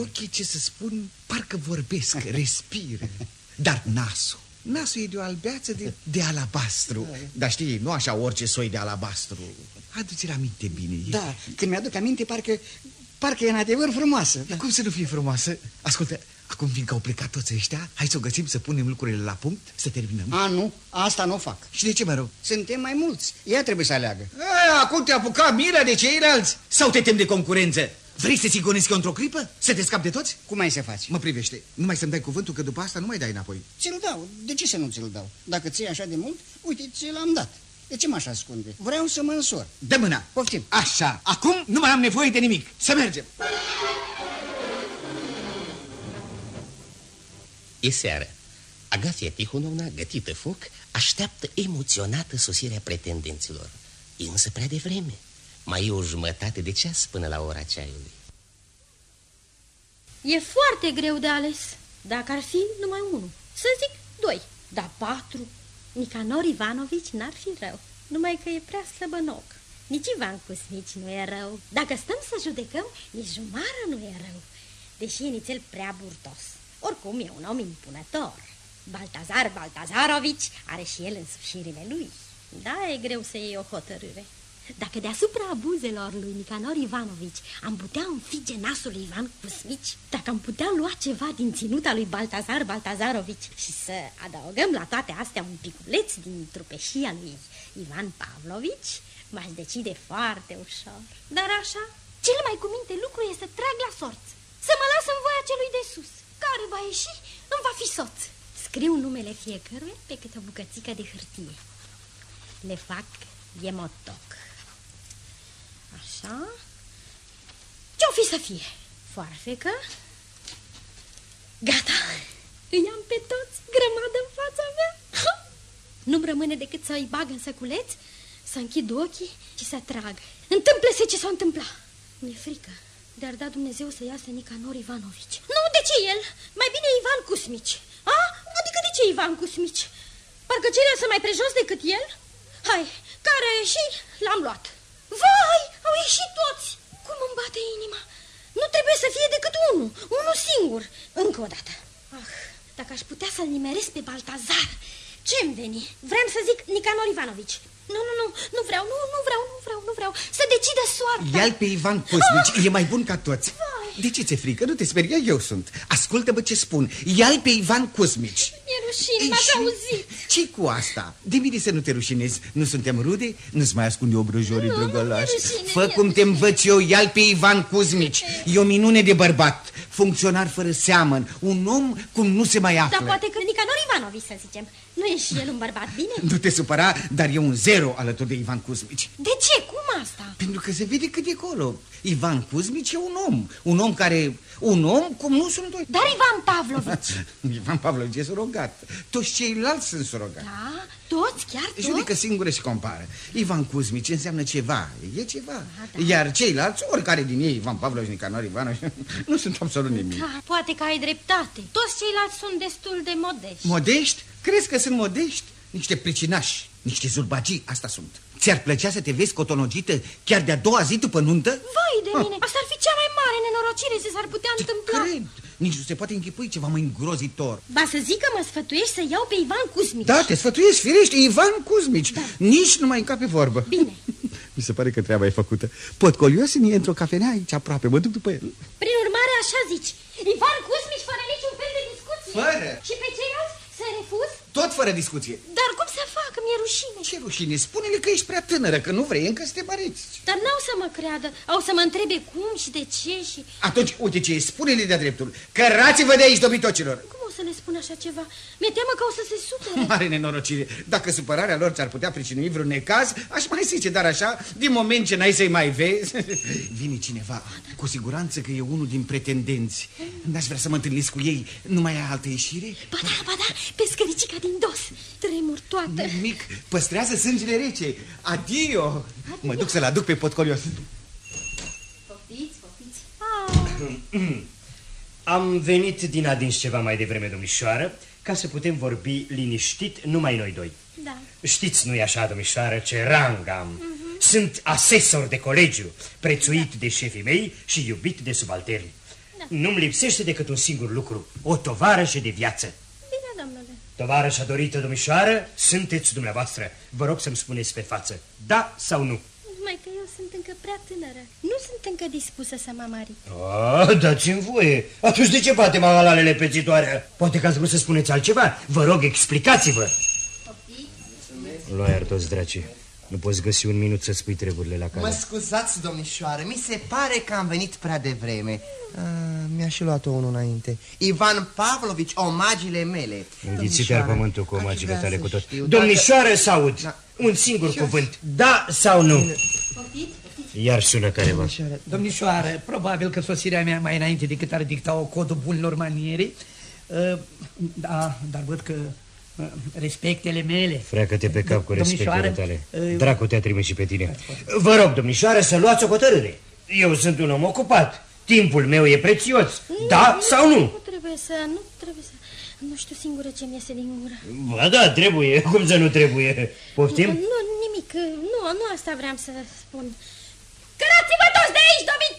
Ochii, ce să spun, parcă vorbesc, (laughs) respiră. Dar nasul, nasul e de o albeață de, de alabastru. Dar știi, nu așa orice soi de alabastru. Adu-ți-l aminte bine. e- Da, când mi-aduc aminte, parcă, parcă e în adevăr frumoasă. Da. Cum să nu fie frumoasă? Ascultă, acum fiindcă au plecat toți ăștia, hai să o găsim să punem lucrurile la punct, să terminăm. A, nu, asta nu fac. Și de ce, mă rog? Suntem mai mulți, ea trebuie să aleagă. A, acum te apuca mira de ceilalți? Sau te tem de concurență? Vrei să ți eu într-o clipă? Să te scapi de toți? Cum ai să faci? Mă privește, numai să-mi dai cuvântul că după asta nu mai dai înapoi. Ți-l dau, de ce să nu ți-l dau? Dacă ți așa de mult, uite, ți l-am dat. De ce m-aș ascunde? Vreau să mă însor. Dă mâna! Poftim. Așa, acum nu mai am nevoie de nimic. Să mergem! E seară. Agafia Tihonovna, gătită foc, așteaptă emoționată sosirea pretendenților. E însă prea devreme. Mai e o jumătate de ceas până la ora ceaiului. E foarte greu de ales. Dacă ar fi numai unul, să zic doi, dar patru. Nicanor Ivanovici n-ar fi rău, numai că e prea slăbănoc. Nici Ivan Cusmici nu e rău. Dacă stăm să judecăm, nici Jumară nu e rău, deși e nițel prea burtos. Oricum e un om impunător. Baltazar Baltazarovici are și el însușirile lui. Da, e greu să iei o hotărâre. Dacă deasupra abuzelor lui Nicanor Ivanovici am putea înfige nasul lui Ivan Cusmici, dacă am putea lua ceva din ținuta lui Baltazar Baltazarovici și să adăugăm la toate astea un piculeț din trupeșia lui Ivan Pavlovici, m-aș decide foarte ușor. Dar așa, cel mai cu minte lucru e să trag la sorți, să mă las în voia celui de sus. Care va ieși, îmi va fi soț. Scriu numele fiecăruia pe câte o bucățică de hârtie. Le fac iemotoc. Așa. Ce-o fi să fie? Foarfecă. Gata. Îi am pe toți grămadă în fața mea. Nu-mi rămâne decât să-i bag în săculeț, să închid ochii și să trag. Întâmplă-se ce s-a întâmplat. Mi-e frică. De-ar da Dumnezeu să iasă Nicanor Ivanovici. Nu, de ce el? Mai bine Ivan Cusmici. A? Adică de ce Ivan Cusmici? Parcă ceilalți sunt mai prejos decât el? Hai, care a ieșit, l-am luat. Vai, au ieșit toți! Cum îmi bate inima? Nu trebuie să fie decât unul, unul singur. Încă o dată. Ah, dacă aș putea să-l nimeresc pe Baltazar, ce-mi veni? Vreau să zic Nicanor Ivanovici. Nu, nu, nu, nu vreau, nu, nu vreau, nu vreau, nu vreau. Să decide soarta. Ia-l pe Ivan Cosmici, e mai bun ca toți. De ce ți-e frică? Nu te speria, eu sunt. Ascultă-mă ce spun. Ia-l pe Ivan Cosmici. Mi-e rușine, m-ați Și- auzit. ce cu asta? De mine să nu te rușinezi. Nu suntem rude? Nu-ți mai ascunde obrăjorii, Nu, nu, drăgălaș. mi-e rușine, Fă mi-e cum te învăț eu, ia-l pe Ivan Cuzmici. E o minune de bărbat. Funcționar fără seamăn. Un om cum nu se mai află. Dar poate că Nicanor Ivanovici, să zicem. Nu e și el un bărbat bine? Nu te supăra, dar e un zero alături de Ivan Cuzmici. De ce? Cum asta? Pentru că se vede cât e acolo. Ivan Cuzmici e un om. Un om care... Un om cum nu sunt doi. Dar Ivan Pavlovici. (laughs) Ivan Pavlovici e surogat. Toți ceilalți sunt surogați. Da? Toți? Chiar toți? Judecă singură și compară. Ivan Cuzmici înseamnă ceva, e ceva. da. Iar ceilalți, oricare din ei, Ivan Pavlovici, Nicanor Ivanovici, (laughs) nu sunt absolut nimic. Da, poate că ai dreptate. Toți ceilalți sunt destul de modești. Modești? Crezi că sunt modești? Niște pricinași, niște zulbagii, asta sunt. Ți-ar plăcea să te vezi cotonogită chiar de-a doua zi după nuntă? Vai de mine, asta ar fi cea mai mare nenorocire ce s-ar putea întâmpla. Cred. Nici nu se poate închipui ceva mai îngrozitor. Ba să zic că mă sfătuiești să iau pe Ivan Cusmici. Da, te sfătuiesc, firește, Ivan Cuzmici. Nici nu mai încape vorbă. Bine. (laughs) Mi se pare că treaba e făcută. Potcoliosin e într-o cafenea aici aproape, mă duc după el. Prin urmare, așa zici. Ivan Cusmici fără niciun fel de discuție. Fără. Și pe ceilalți să refuz? Tot fără discuție. Dar cum să fac? Mi-e rușine. Ce rușine? Spune-le că ești prea tânără, că nu vrei încă să te măriți. Dar n-au să mă creadă. Au să mă întrebe cum și de ce și... Atunci, uite ce e, spune-le de-a dreptul. Cărați-vă de aici, dobitocilor. Cum o să le spun așa ceva. Mi-e teamă că o să se supere. (laughs) Mare nenorocire. Dacă supărarea lor ți-ar putea pricinui vreun necaz, aș mai zice, dar așa, din moment ce n-ai să-i mai vezi... (laughs) Vine cineva, cu siguranță că e unul din pretendenți. N-aș vrea să mă întâlnesc cu ei. Nu mai ai altă ieșire? Ba da, ba da, pe scăricica din dos. Tremur toată. Mic, păstrează sângele rece. Adio! Adio. Mă duc să-l aduc pe potcolios. Poftiți, poftiți. Ah. (clears throat) Am venit din adins ceva mai devreme, domnișoară, ca să putem vorbi liniștit numai noi doi. Da. Știți, nu-i așa, domnișoară, ce rang am. Uh -huh. Sunt asesor de colegiu, prețuit da. de șefii mei și iubit de subalterni. Da. Nu-mi lipsește decât un singur lucru, o tovarășă de viață. Bine, domnule. Tovarășa dorită, domnișoară, sunteți dumneavoastră. Vă rog să-mi spuneți pe față, da sau nu? Numai că eu sunt încă prea tânără. Nu sunt încă dispusă să mă mari. Ah, dați-mi voie. Atunci de ce bate mahalalele pețitoare? Poate că ați vrut să spuneți altceva. Vă rog, explicați-vă. Luai toți dracii. Nu poți găsi un minut să spui treburile la cale. Mă scuzați, domnișoară, mi se pare că am venit prea devreme. Mi-a și luat-o unul înainte. Ivan Pavlovici, omagile mele. Înghițite ar pământul cu omagile tale cu tot. Știu, domnișoară dacă... să aud. Da. Un singur și cuvânt. Da sau nu? Iar sună careva. Domnișoară, probabil că sosirea mea mai înainte decât ar dicta o codul bunilor maniere. Uh, da, dar văd că respectele mele. Freacă-te pe cap cu respectele tale. Dracu te-a trimis și pe tine. Vă rog, domnișoară, să luați o hotărâre. Eu sunt un om ocupat. Timpul meu e prețios. Nu, da nu, sau nu? Nu trebuie să, nu trebuie să... Nu știu singură ce mi iese din gură. Ba da, trebuie. (laughs) Cum să nu trebuie? Poftim? Nu, nimic. Nu, nu asta vreau să spun. Cărați-vă toți de aici, domnule!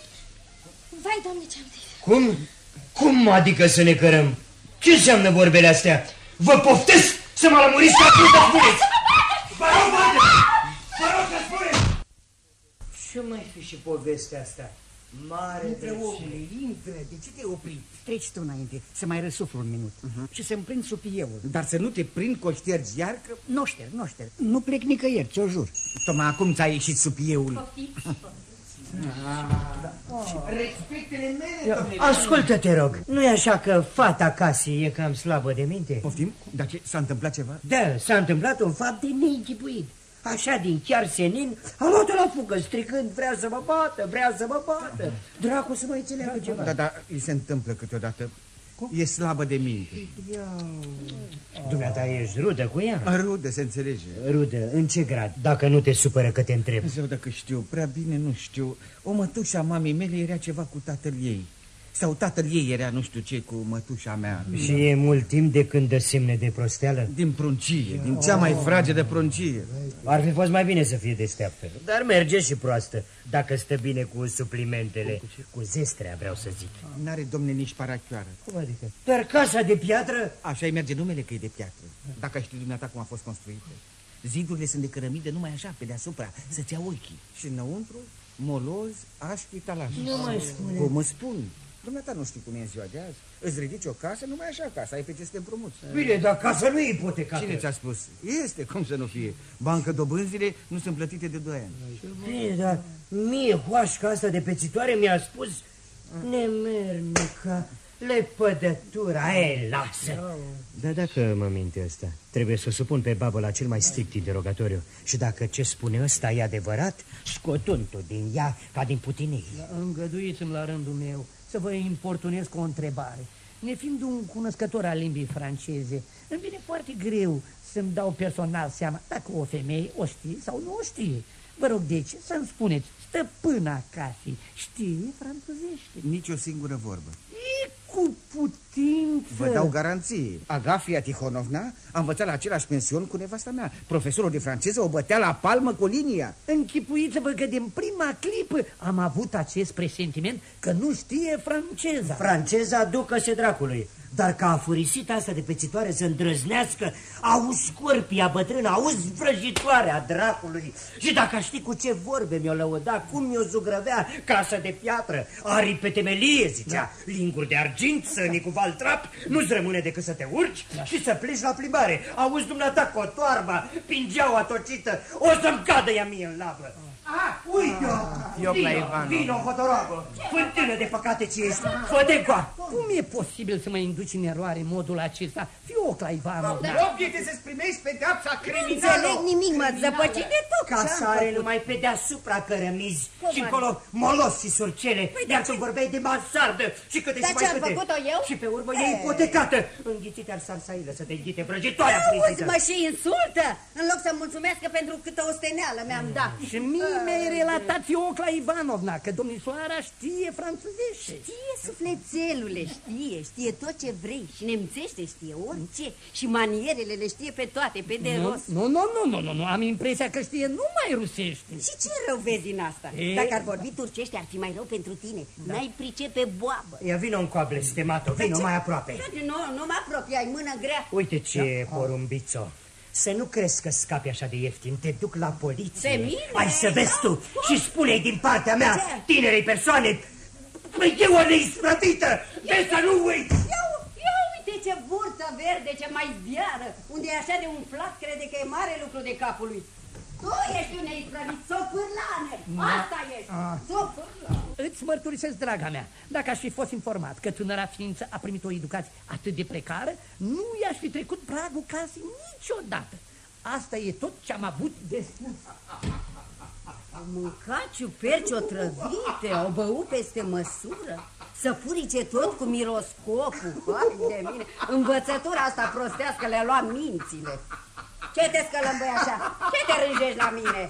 Vai, doamne, ce-am zis. Cum? Cum adică să ne cărăm? Ce înseamnă vorbele astea? Vă poftesc să mă lămuriți ca cum spuneți! Vă rog, vă rog să spuneți! Ce mai fi și povestea asta? Mare Intră, omule, intră. De ce te-ai oprit? Treci tu înainte, să mai răsuflu un minut. Uh -huh. Și să-mi prind supieul. Dar să nu te prind cu o ștergi iar că... Nu șterg, nu șterg. Nu plec nicăieri, ți-o jur. Tocmai acum ți-a ieșit supieul. (laughs) Respectele mele, Ascultă-te, rog. nu e așa că fata casei e cam slabă de minte? Poftim? Dar ce, s-a întâmplat ceva? Da, s-a întâmplat un fapt de neînchipuit. Așa, din chiar senin, a luat la fugă, stricând, vrea să mă bată, vrea să mă bată. Dracu să mă înțeleagă ceva. Da, da, îi se întâmplă câteodată. Cum? E slabă de minte. Dumneata ești rudă cu ea? Rudă, se înțelege. Rudă, în ce grad? Dacă nu te supără că te întreb. Zău, dacă știu, prea bine nu știu. O mătușa mamei mele era ceva cu tatăl ei. Sau tatăl ei era nu știu ce cu mătușa mea. Și e mult timp de când dă semne de prosteală? Din pruncie, din cea mai fragedă pruncie. Ar fi fost mai bine să fie deșteaptă. Dar merge și proastă, dacă stă bine cu suplimentele. Cu zestrea, vreau să zic. N-are, domne, nici parachioară. Cum adică? Dar casa de piatră? Așa-i merge numele că e de piatră. Dacă știi dumneata cum a fost construită. Zidurile sunt de cărămidă numai așa, pe deasupra, să-ți ia ochii. Și înăuntru, moloz, așchi, talaș. Nu mai spune. Cum mă spun? Dumneata nu știi cum e în ziua de azi. Îți ridici o casă, numai așa casă, ai pe ce să te împrumuți. Bine, dar casa nu e ipotecată. Cine ți-a spus? Este, cum să nu fie. Bancă dobânzile nu sunt plătite de 2 ani. Bine, dar mie hoașca asta de pețitoare mi-a spus nemernica, lepădătura, e, lasă. Da, dacă mă minte asta, trebuie să o supun pe babă la cel mai strict interogatoriu. Și dacă ce spune ăsta e adevărat, scotându din ea ca din putinei. Da, îngăduiți-mi la rândul meu să vă importunez cu o întrebare. Nefiind un cunoscător al limbii franceze, îmi vine foarte greu să-mi dau personal seama dacă o femeie o știe sau nu o știe. Vă rog, deci, să-mi spuneți, stăpâna casei știe franțuzește? Nici o singură vorbă. E cu putință. Vă dau garanție. Agafia Tihonovna a învățat la același pension cu nevasta mea. Profesorul de franceză o bătea la palmă cu linia. Închipuiți-vă că din prima clipă am avut acest presentiment că nu știe franceza. Franceza ducă-se dracului. Dar ca a furisit asta de pețitoare să îndrăznească, auzi scorpia bătrână, auzi vrăjitoarea dracului. Și dacă știi cu ce vorbe mi-o lăuda, cum mi-o zugrăvea, casă de piatră, aripi pe temelie, zicea, da. linguri de argint, săni cu valtrap, nu-ți rămâne decât să te urci da. și să pleci la plimbare. Auzi dumneata cotoarba, pingeaua tocită, o să-mi cadă ea mie în labă. Ah, uite-o! Fiocla Ivan. Vino, Hodorogă! Fântână de păcate ce ești! Fă de Cum e posibil să mă indui induci în eroare în modul acesta. Fiocla Ivanovna. Da. Obiete să-ți primești pedeapsa Nu criminală. înțeleg nimic, m-ați zăpăcit de tot. Ca Ce-am sare făcut? numai pe deasupra cărămizi Cum și adică? încolo molos și surcele, Păi, iar dar tu ce- vorbeai de mansardă și câte Dar și mai ce am câte. făcut-o eu? Și pe urmă E. e ipotecată. Înghițite ar sarsailă să te înghite vrăjitoarea Auzi, frisiță. mă și insultă, în loc să mulțumească pentru câtă osteneală mi-am dat. Și mie mi-ai relatat Fiocla Ivanovna că domnișoara știe franțuzește. Știe, sufletelule, știe, știe tot ce vrei și nemțește știe orice și manierele le știe pe toate, pe de Nu, rost. nu, nu, nu, nu, nu, nu, am impresia că știe numai rusește. Și ce rău vezi în asta? E? Dacă ar vorbi turcește, ar fi mai rău pentru tine. N-ai pricepe boabă. Ia vino în coable, stemato, vino mai aproape. Nu, nu mă apropii, ai mână grea. Uite ce porumbițo. Să nu crezi că scapi așa de ieftin, te duc la poliție. Pe mine? Ai să vezi tu și spune-i din partea mea, Ce? tinerei persoane, Păi e o neisprătită, de să nu uiți! Ia, ia uite ce burță verde, ce mai zbiară. Unde e așa de umflat, crede că e mare lucru de capul lui. Tu ești un neisprăvit, sopârlane. Asta ești, Ah. sopârlane. Îți mărturisesc, draga mea, dacă aș fi fost informat că tânăra ființă a primit o educație atât de precară, nu i-aș fi trecut pragul casei niciodată. Asta e tot ce am avut de spus. Au mâncat ciuperci otrăvite, au băut peste măsură, să furice tot cu miroscopul. Hai de mine, învățătura asta prostească le-a luat mințile. Ce te scălămbăi așa? Ce te rânjești la mine?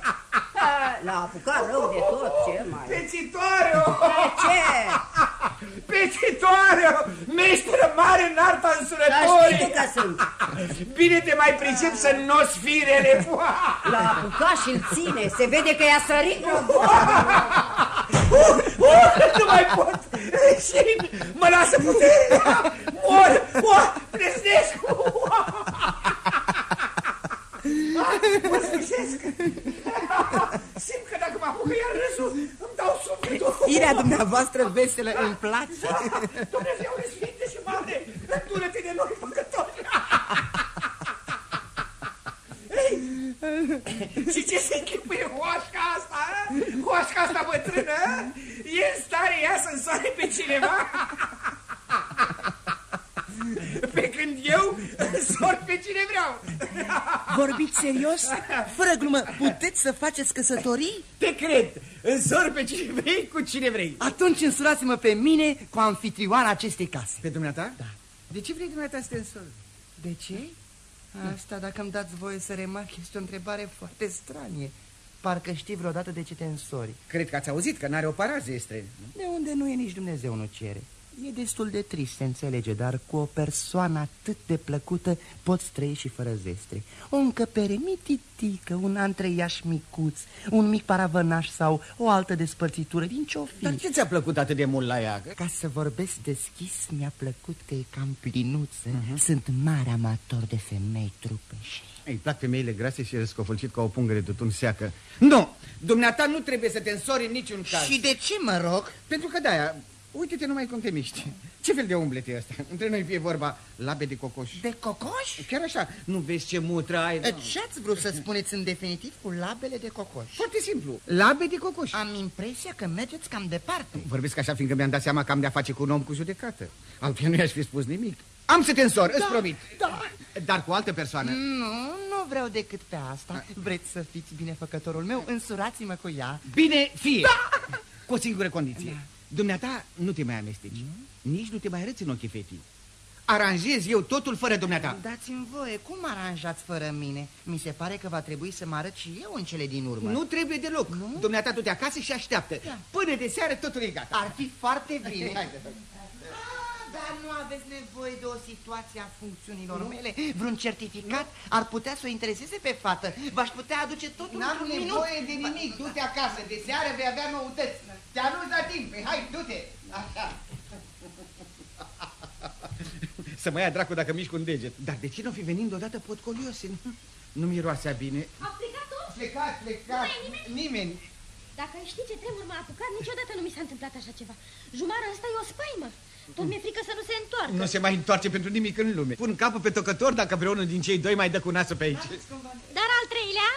Ha, L-a apucat rău de tot, ce mai... Pețitoare! De ce? Pețitoare! Meșteră mare în arta Dar însurătorii! știi tu că sunt. Bine te mai pricep să nos firele! L-a apucat și-l ține, se vede că i-a sărit o Uh, uh, nu mai pot! Leșin! Mă lasă puterea! Mor! Mor! Plesnesc! Mă sfârșesc! Simt că dacă mă apucă iar râsul, îmi dau sufletul! Irea dumneavoastră veselă îmi place. Da, Dumnezeu ne sfinte și mare! Îndură-te de noi, păcători! Ei, și ce se închipuie hoașca asta, a? Hoașca asta bătrână, a? e în stare ea să însoare pe cineva? Pe când eu (laughs) însor pe cine vreau. Vorbiți serios? Fără glumă, puteți să faceți căsătorii? Te cred, însor pe cine vrei cu cine vrei. Atunci însurați-mă pe mine cu anfitrioana acestei case. Pe dumneata? Da. De ce vrei dumneata să te însori? De ce? Asta, dacă îmi dați voie să remarc, este o întrebare foarte stranie. Parcă știi vreodată de ce te însori. Cred că ați auzit că n-are o parazestre. De unde nu e nici Dumnezeu nu cere. E destul de trist, se înțelege, dar cu o persoană atât de plăcută poți trăi și fără zestre. O încăpere mititică, un antreiaș micuț, un mic paravănaș sau o altă despărțitură, din ce-o fi. Dar ce ți-a plăcut atât de mult la ea? Ca să vorbesc deschis, mi-a plăcut că e cam plinuță. Sunt mare amator de femei trupești. Îi plac femeile grase și răscofălcit ca o pungă de tutun seacă. Nu! Dumneata nu trebuie să te însori în niciun caz. Și de ce, mă rog? Pentru că de-aia, uite-te numai cum te miști. Ce fel de umblet e ăsta? Între noi fie vorba labe de cocoș. De cocoș? Chiar așa, nu vezi ce mutră ai? da? Ce ați vrut să spuneți în definitiv cu labele de cocoș? Foarte simplu, labe de cocoș. Am impresia că mergeți cam departe. Vorbesc așa fiindcă mi-am dat seama că am de-a face cu un om cu judecată. Altfel nu i-aș fi spus nimic. Am să te însor, îți promit. Da. Dar cu o altă persoană. Nu, nu vreau decât pe asta. Vreți să fiți binefăcătorul meu? Însurați-mă cu ea. Bine, fie. Cu o singură condiție. Dumneata nu te mai amesteci. Nici nu te mai arăți în ochii fetii. Aranjez eu totul fără dumneata. Dați-mi voie, cum aranjați fără mine? Mi se pare că va trebui să mă arăt și eu în cele din urmă. Nu trebuie deloc. Nu? Dumneata du-te acasă și așteaptă. Da. Până de seară totul e gata. Ar fi foarte bine. Haide. Dar nu aveți nevoie de o situație a funcțiunilor nu? mele? Vreun certificat nu? ar putea să o intereseze pe fată. V-aș putea aduce totul N-am într-un minut. nevoie de nimic. Du-te acasă. De seară vei avea noutăți. Te anunț la timp. Hai, du-te. Așa. Să mă ia dracu dacă mișc un deget. Dar de ce nu fi venind odată potcolios? Nu miroasea bine. A plecat toți? Plecat, plecat. Nu mai e nimeni? Nimeni. Dacă ai ști ce tremur m-a apucat, niciodată nu mi s-a întâmplat așa ceva. Jumară ăsta e o spaimă. Tot mi-e frică să nu se întoarcă. Nu se mai întoarce pentru nimic în lume. Pun capul pe tocător dacă vreunul din cei doi mai dă cu nasul pe aici. Dar al treilea?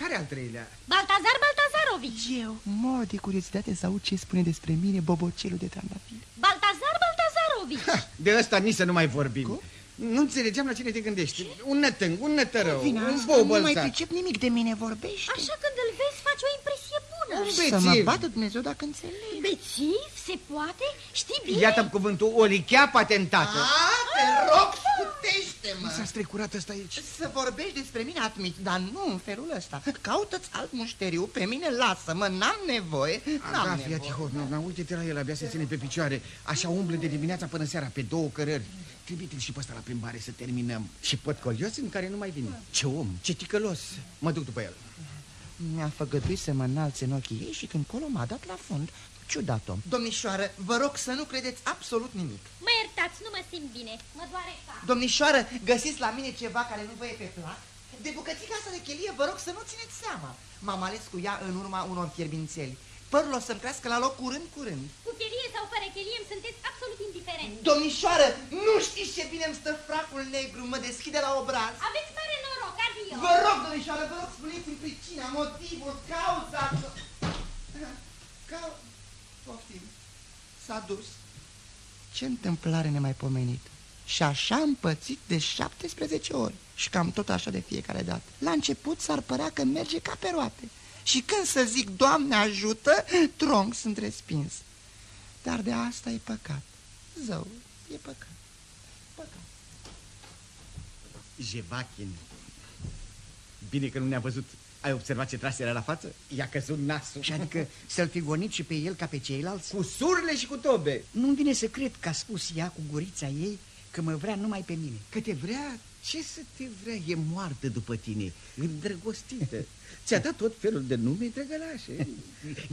Care al treilea? Baltazar Baltazarovici. Eu mor de curiozitate să aud ce spune despre mine bobocelul de trandafir. Baltazar Baltazarovici. Petrovici. De ăsta nici să nu mai vorbim. Cum? Nu înțelegeam la cine te gândești. Ce? Un nătâng, un nătărău, Vine un asta, nu mai bobălța. pricep nimic de mine vorbește. Așa când îl vezi, faci o impresie bună. Să mă bată Dumnezeu dacă înțeleg. Bețiv? Se poate? Știi bine? Iată cuvântul olichea patentată. A, te rog, scutește-mă. S-a strecurat ăsta aici. Să vorbești despre mine admit, dar nu în felul ăsta. Caută-ți alt mușteriu, pe mine lasă-mă, n-am nevoie. N-am Da, nevoie. fia Tihovna, uite-te la el, abia se ține pe picioare. Așa umblă de dimineața până seara, pe două cărări. Trimite-l și pe ăsta la plimbare să terminăm. Și pot colios în care nu mai vine. Ce om, ce ticălos. Mă duc după el. Mi-a făgăduit să mă înalțe în ochii ei și când colo m-a dat la fund. Ciudat om. Domnișoară, vă rog să nu credeți absolut nimic. Mă iertați, nu mă simt bine. Mă doare capul. Domnișoară, găsiți la mine ceva care nu vă e pe plac? De bucățica asta de chelie, vă rog să nu țineți seama. M-am ales cu ea în urma unor fierbințeli. Părul o să-mi crească la loc curând, curând. Cu chelie sau fără chelie îmi sunteți absolut indiferent. Domnișoară, nu știți ce bine îmi stă fracul negru, mă deschide la obraz. Aveți mare noroc, adio. Vă rog, domnișoară, vă rog, spuneți-mi pricina, motivul, cauza... Ca... Poftim. S-a dus. Ce întâmplare nemaipomenită. Și așa am pățit de 17 ori. Și cam tot așa de fiecare dată. La început s-ar părea că merge ca pe roate. Și când să zic, Doamne ajută, tronc sunt respins. Dar de asta e păcat. Zău, e păcat. Păcat. Jevachin. Bine că nu ne-a văzut. Ai observat ce trase era la față? I-a căzut nasul. Și adică să-l fi gonit și pe el ca pe ceilalți? Cu surle și cu tobe. Nu-mi vine să cred că a spus ea cu gurița ei că mă vrea numai pe mine. Că te vrea? Ce să te vrea? E moartă după tine, îndrăgostită. Ți-a dat tot felul de nume drăgălașe.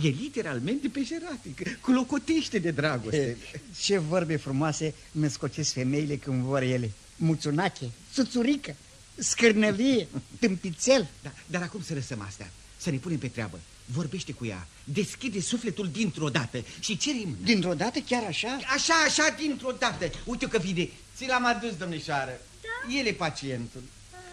E literalmente peșeratic, clocotește de dragoste. (laughs) Ce vorbe frumoase mă scocesc femeile când vor ele. Muțunache, suțurică, scârnăvie, tâmpițel. Da, dar acum să lăsăm astea, să ne punem pe treabă. Vorbește cu ea, deschide sufletul dintr-o dată și cere mâna. Dintr-o dată, chiar așa? Așa, așa, dintr-o dată. Uite că vine. Ți l-am adus, domnișoară. Da? El e pacientul.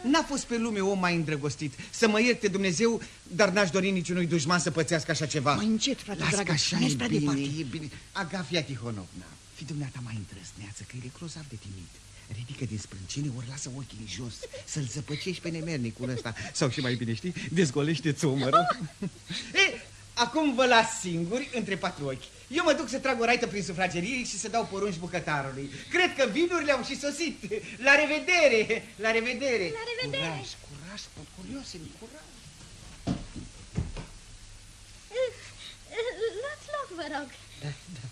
N-a fost pe lume om mai îndrăgostit. Să mă ierte Dumnezeu, dar n-aș dori niciunui dușman să pățească așa ceva. Mai încet, frate Las dragă, că așa mergi e prea bine, departe. e bine. Agafia Tihonovna, fi dumneata mai îndrăzneață, că e grozav de timid. Ridică din sprâncene, ori lasă ochii în jos, să-l zăpăcești pe nemernicul ăsta. Sau și mai bine știi, dezgolește-ți umărul. (laughs) e, acum vă las singuri între patru ochi. Eu mă duc să trag o raită prin sufragerie și să dau porunci bucătarului. Cred că vinurile au și sosit. La revedere! La revedere! La revedere! Curaj, curaj, pot curios, curaj. Luați loc, vă rog. Da, da.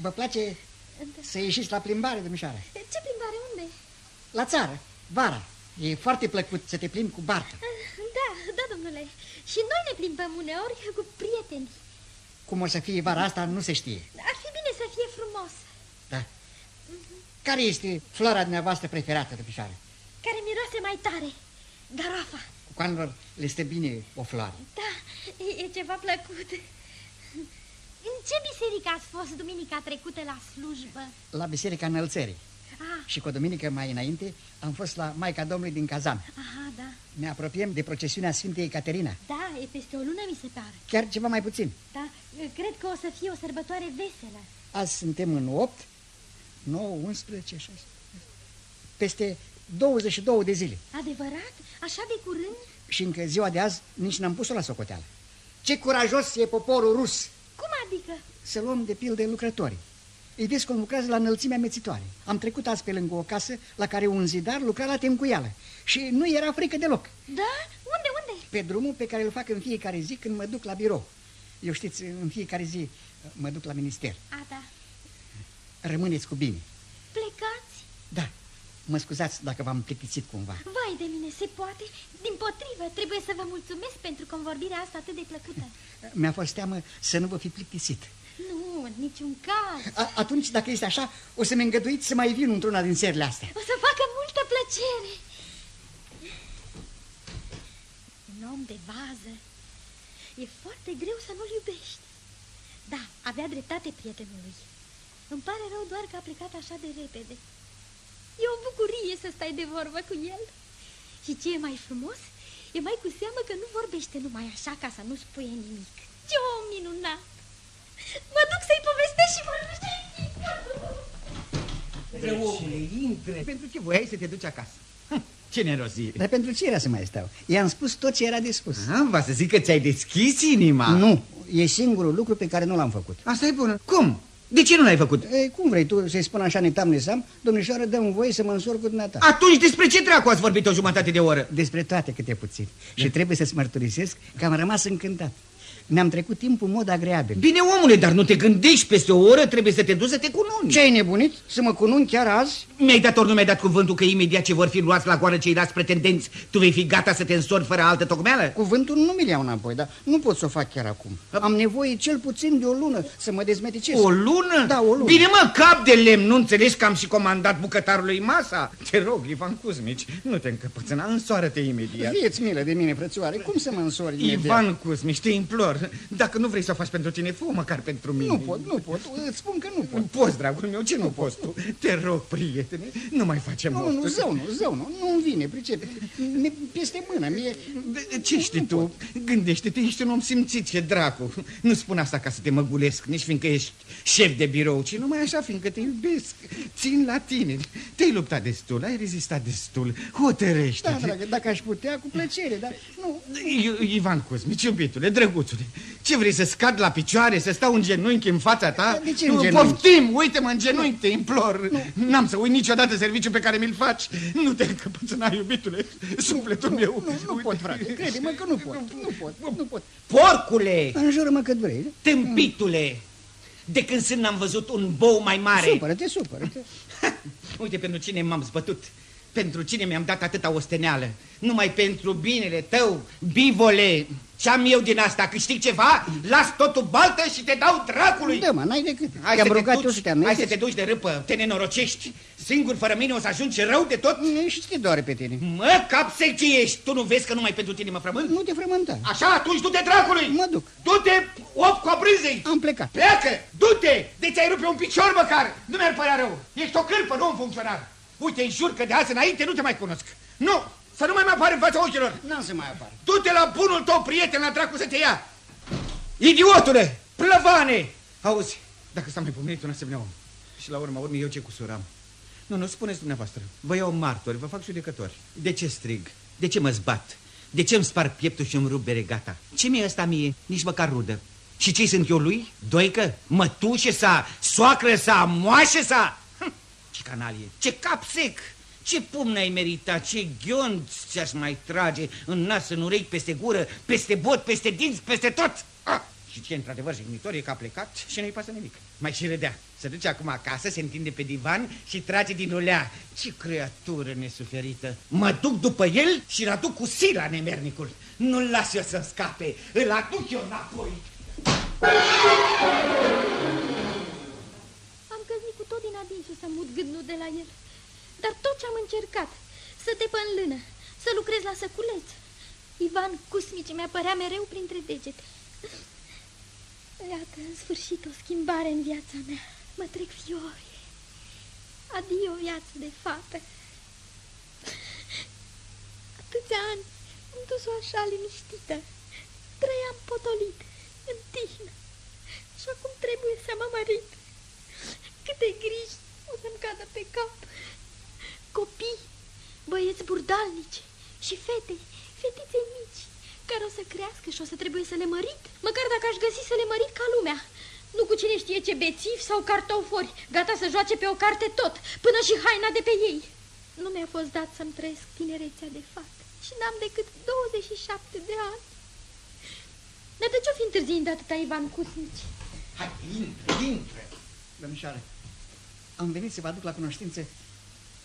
Vă place să ieșiți la plimbare, domnișoară? Ce plimbare, unde? La țară, vara. E foarte plăcut să te plimbi cu barca. Da, da, domnule. Și noi ne plimbăm uneori cu prieteni. Cum o să fie vara asta, nu se știe. Ar fi bine să fie frumos. Da. Care este floarea dumneavoastră preferată, domnișoară? Care miroase mai tare. Garafa. Cuanelor le stă bine o floare. Da, e, e ceva plăcut. În ce biserică ați fost duminica trecută la slujbă? La Biserica Înălțării. Ah, Și cu o duminică mai înainte am fost la Maica Domnului din Kazan. aha, da. Ne apropiem de procesiunea Sfintei Caterina. Da, e peste o lună, mi se pare. Chiar ceva mai puțin. Da, cred că o să fie o sărbătoare veselă. Azi suntem în 8, 9, 11, 6. Peste 22 de zile. Adevărat? Așa de curând? Și încă ziua de azi nici n-am pus-o la socoteală. Ce curajos e poporul rus! Cum adică? Să luăm de pildă lucrătorii. Îi vezi cum lucrează la înălțimea mețitoare. Am trecut azi pe lângă o casă la care un zidar lucra la temcuială. Și nu era frică deloc. Da? Unde, unde? Pe drumul pe care îl fac în fiecare zi când mă duc la birou. Eu știți, în fiecare zi mă duc la minister. A, da. Rămâneți cu bine. Plecați? Da. Mă scuzați dacă v-am plictisit cumva. Vai de mine, se poate? Din potrivă, trebuie să vă mulțumesc pentru convorbirea asta atât de plăcută. Mi-a fost teamă să nu vă fi plictisit. Nu, în niciun caz. A atunci, dacă este așa, o să-mi îngăduiți să mai vin într-una din serile astea. O să facă multă plăcere. Un om de vază. E foarte greu să nu-l iubești. Da, avea dreptate prietenului. Îmi pare rău doar că a plecat așa de repede. E o bucurie să stai de vorbă cu el. Și ce e mai frumos, e mai cu seamă că nu vorbește numai așa ca să nu spune nimic. Ce om minunat! Mă duc să-i povestesc și vorbește. Răuule, intre. Pentru ce voiai să te duci acasă? Hm, Ce nerozire. Dar pentru ce era să mai stau? I-am spus tot ce era de spus. Am va să zic că ți-ai deschis inima. Nu, e singurul lucru pe care nu l-am făcut. Asta e bună. Cum? De ce nu l-ai făcut? E, cum vrei tu să-i spun așa netam nesam? Domnișoară, dă-mi voie să mă însor cu dumneata. Atunci despre ce dracu ați vorbit o jumătate de oră? Despre toate câte puțin. Și trebuie să-ți mărturisesc că am rămas încântat. Ne-am trecut timpul în mod agreabil. Bine, omule, dar nu te gândești peste o oră, trebuie să te duci să te cununi. Ce ai nebunit? Să mă cunun chiar azi? Mi-ai dat ori nu mi-ai dat cuvântul că imediat ce vor fi luați la goană ceilalți pretendenți, tu vei fi gata să te însori fără altă tocmeală? Cuvântul nu mi-l iau înapoi, dar nu pot să o fac chiar acum. Am nevoie cel puțin de o lună să mă dezmeticez. O lună? Da, o lună. Bine, mă, cap de lemn, nu înțelegi că am și comandat bucătarului masa? Te rog, Ivan Cuzmici, nu te încăpățâna, însoară-te imediat. Fieți milă de mine, frățioare, cum să mă însori imediat? Ivan Cuzmici, te implor, dacă nu vrei să o faci pentru tine, fă măcar pentru mine. Nu pot, nu pot, îți spun că nu pot. Poți, dragul meu, ce nu, nu poți tu? Te rog, prietene, nu mai facem Nu, nu, zău, nu, zău, nu, nu-mi vine, pricep. Mi peste mână, mie... Ce știi tu? Gândește-te, ești un om simțit, ce dracu. Nu spun asta ca să te măgulesc, nici fiindcă ești șef de birou, ci numai așa, fiindcă te iubesc. Țin la tine. Te-ai luptat destul, ai rezistat destul. Hotărăște-te. Da, dragă, dacă aș putea, cu plăcere, dar nu... I Ivan Cosmici, iubitule, drăguțule, ce vrei să scad la picioare, să stau în genunchi în fața ta? De ce în genunchi? Poftim, uite-mă în genunchi, te implor. N-am să uit niciodată serviciul pe care mi-l faci. Nu te încăpățâna, iubitule, sufletul meu. Nu, nu, nu pot, frate, crede-mă că nu pot, nu pot, nu pot. Porcule! Înjură-mă cât vrei. Tâmpitule! De când sunt n-am văzut un bou mai mare. Supără-te, supără-te. (laughs) Uite pentru cine m-am zbătut. Pentru cine mi-am dat atâta osteneală. Numai pentru binele tău, bivole. Ce-am eu din asta? Câștig ceva? Las totul baltă și te dau dracului. Da, mă, n-ai decât. Hai Te-am să te rugat duci, eu să te Hai să te duci de râpă, te nenorocești. Singur fără mine o să ajungi rău de tot. Și te doare pe tine. Mă, cap sec ce ești. Tu nu vezi că numai pentru tine mă frământ? Nu te frământa. Așa, atunci du-te dracului. Mă duc. Du-te, op cobrâzei. Am plecat. Pleacă, du-te. De ți-ai rupe un picior măcar. Nu mi-ar părea rău. Ești o cârpă, nu un funcționar. Uite, îi jur că de azi înainte nu te mai cunosc. Nu, să nu mai mai apare în fața ochilor. N-am să mai apar. Du-te la bunul tău prieten, la dracu să te ia. Idiotule, plăvane. Auzi, dacă s-a mai pomenit un asemenea om. Și la urma urmei eu ce cusuram? Nu, nu, spuneți dumneavoastră. Vă iau martori, vă fac judecători. De ce strig? De ce mă zbat? De ce îmi spar pieptul și îmi rup beregata? Ce mi-e ăsta mie? Nici măcar rudă. Și ce sunt eu lui? Doică? Mătușe sa? Soacră sa? Moașă sa? Hm, ce canalie, ce cap sec! Ce pumn ai meritat, ce ghiont ți-aș mai trage în nas, în urechi, peste gură, peste bot, peste dinți, peste tot! Ah! Și ce într-adevăr jignitor e că a plecat și nu-i pasă nimic. Mai și râdea. Se duce acum acasă, se întinde pe divan și trage din ulea. Ce creatură nesuferită! Mă duc după el și îl aduc cu sila nemernicul. Nu-l las eu să scape, îl aduc eu înapoi. Am căzut cu tot din adinsul să mut gândul de la el. Dar tot ce am încercat, să te în lână, să lucrez la săculeț, Ivan Cusmici mi-a părea mereu printre degete. Iată, în sfârșit, o schimbare în viața mea. Mă trec fiori. Adio, viață de fată. Atâția ani am dus-o așa liniștită. Trăiam potolit, în tihnă. Și acum trebuie să mă mărit. Câte griji o să-mi cadă pe cap. Copii, băieți burdalnici și fete, fetițe mici, care o să crească și o să trebuie să le mărit, măcar dacă aș găsi să le mărit ca lumea. Nu cu cine știe ce bețivi sau cartofori, gata să joace pe o carte tot, până și haina de pe ei. Nu mi-a fost dat să-mi trăiesc tinerețea de fată și n-am decât 27 de ani. Dar de ce-o fi întârziind atâta Ivan Cusnici? Hai, intră, intră. Domnișoare, am venit să vă aduc la cunoștință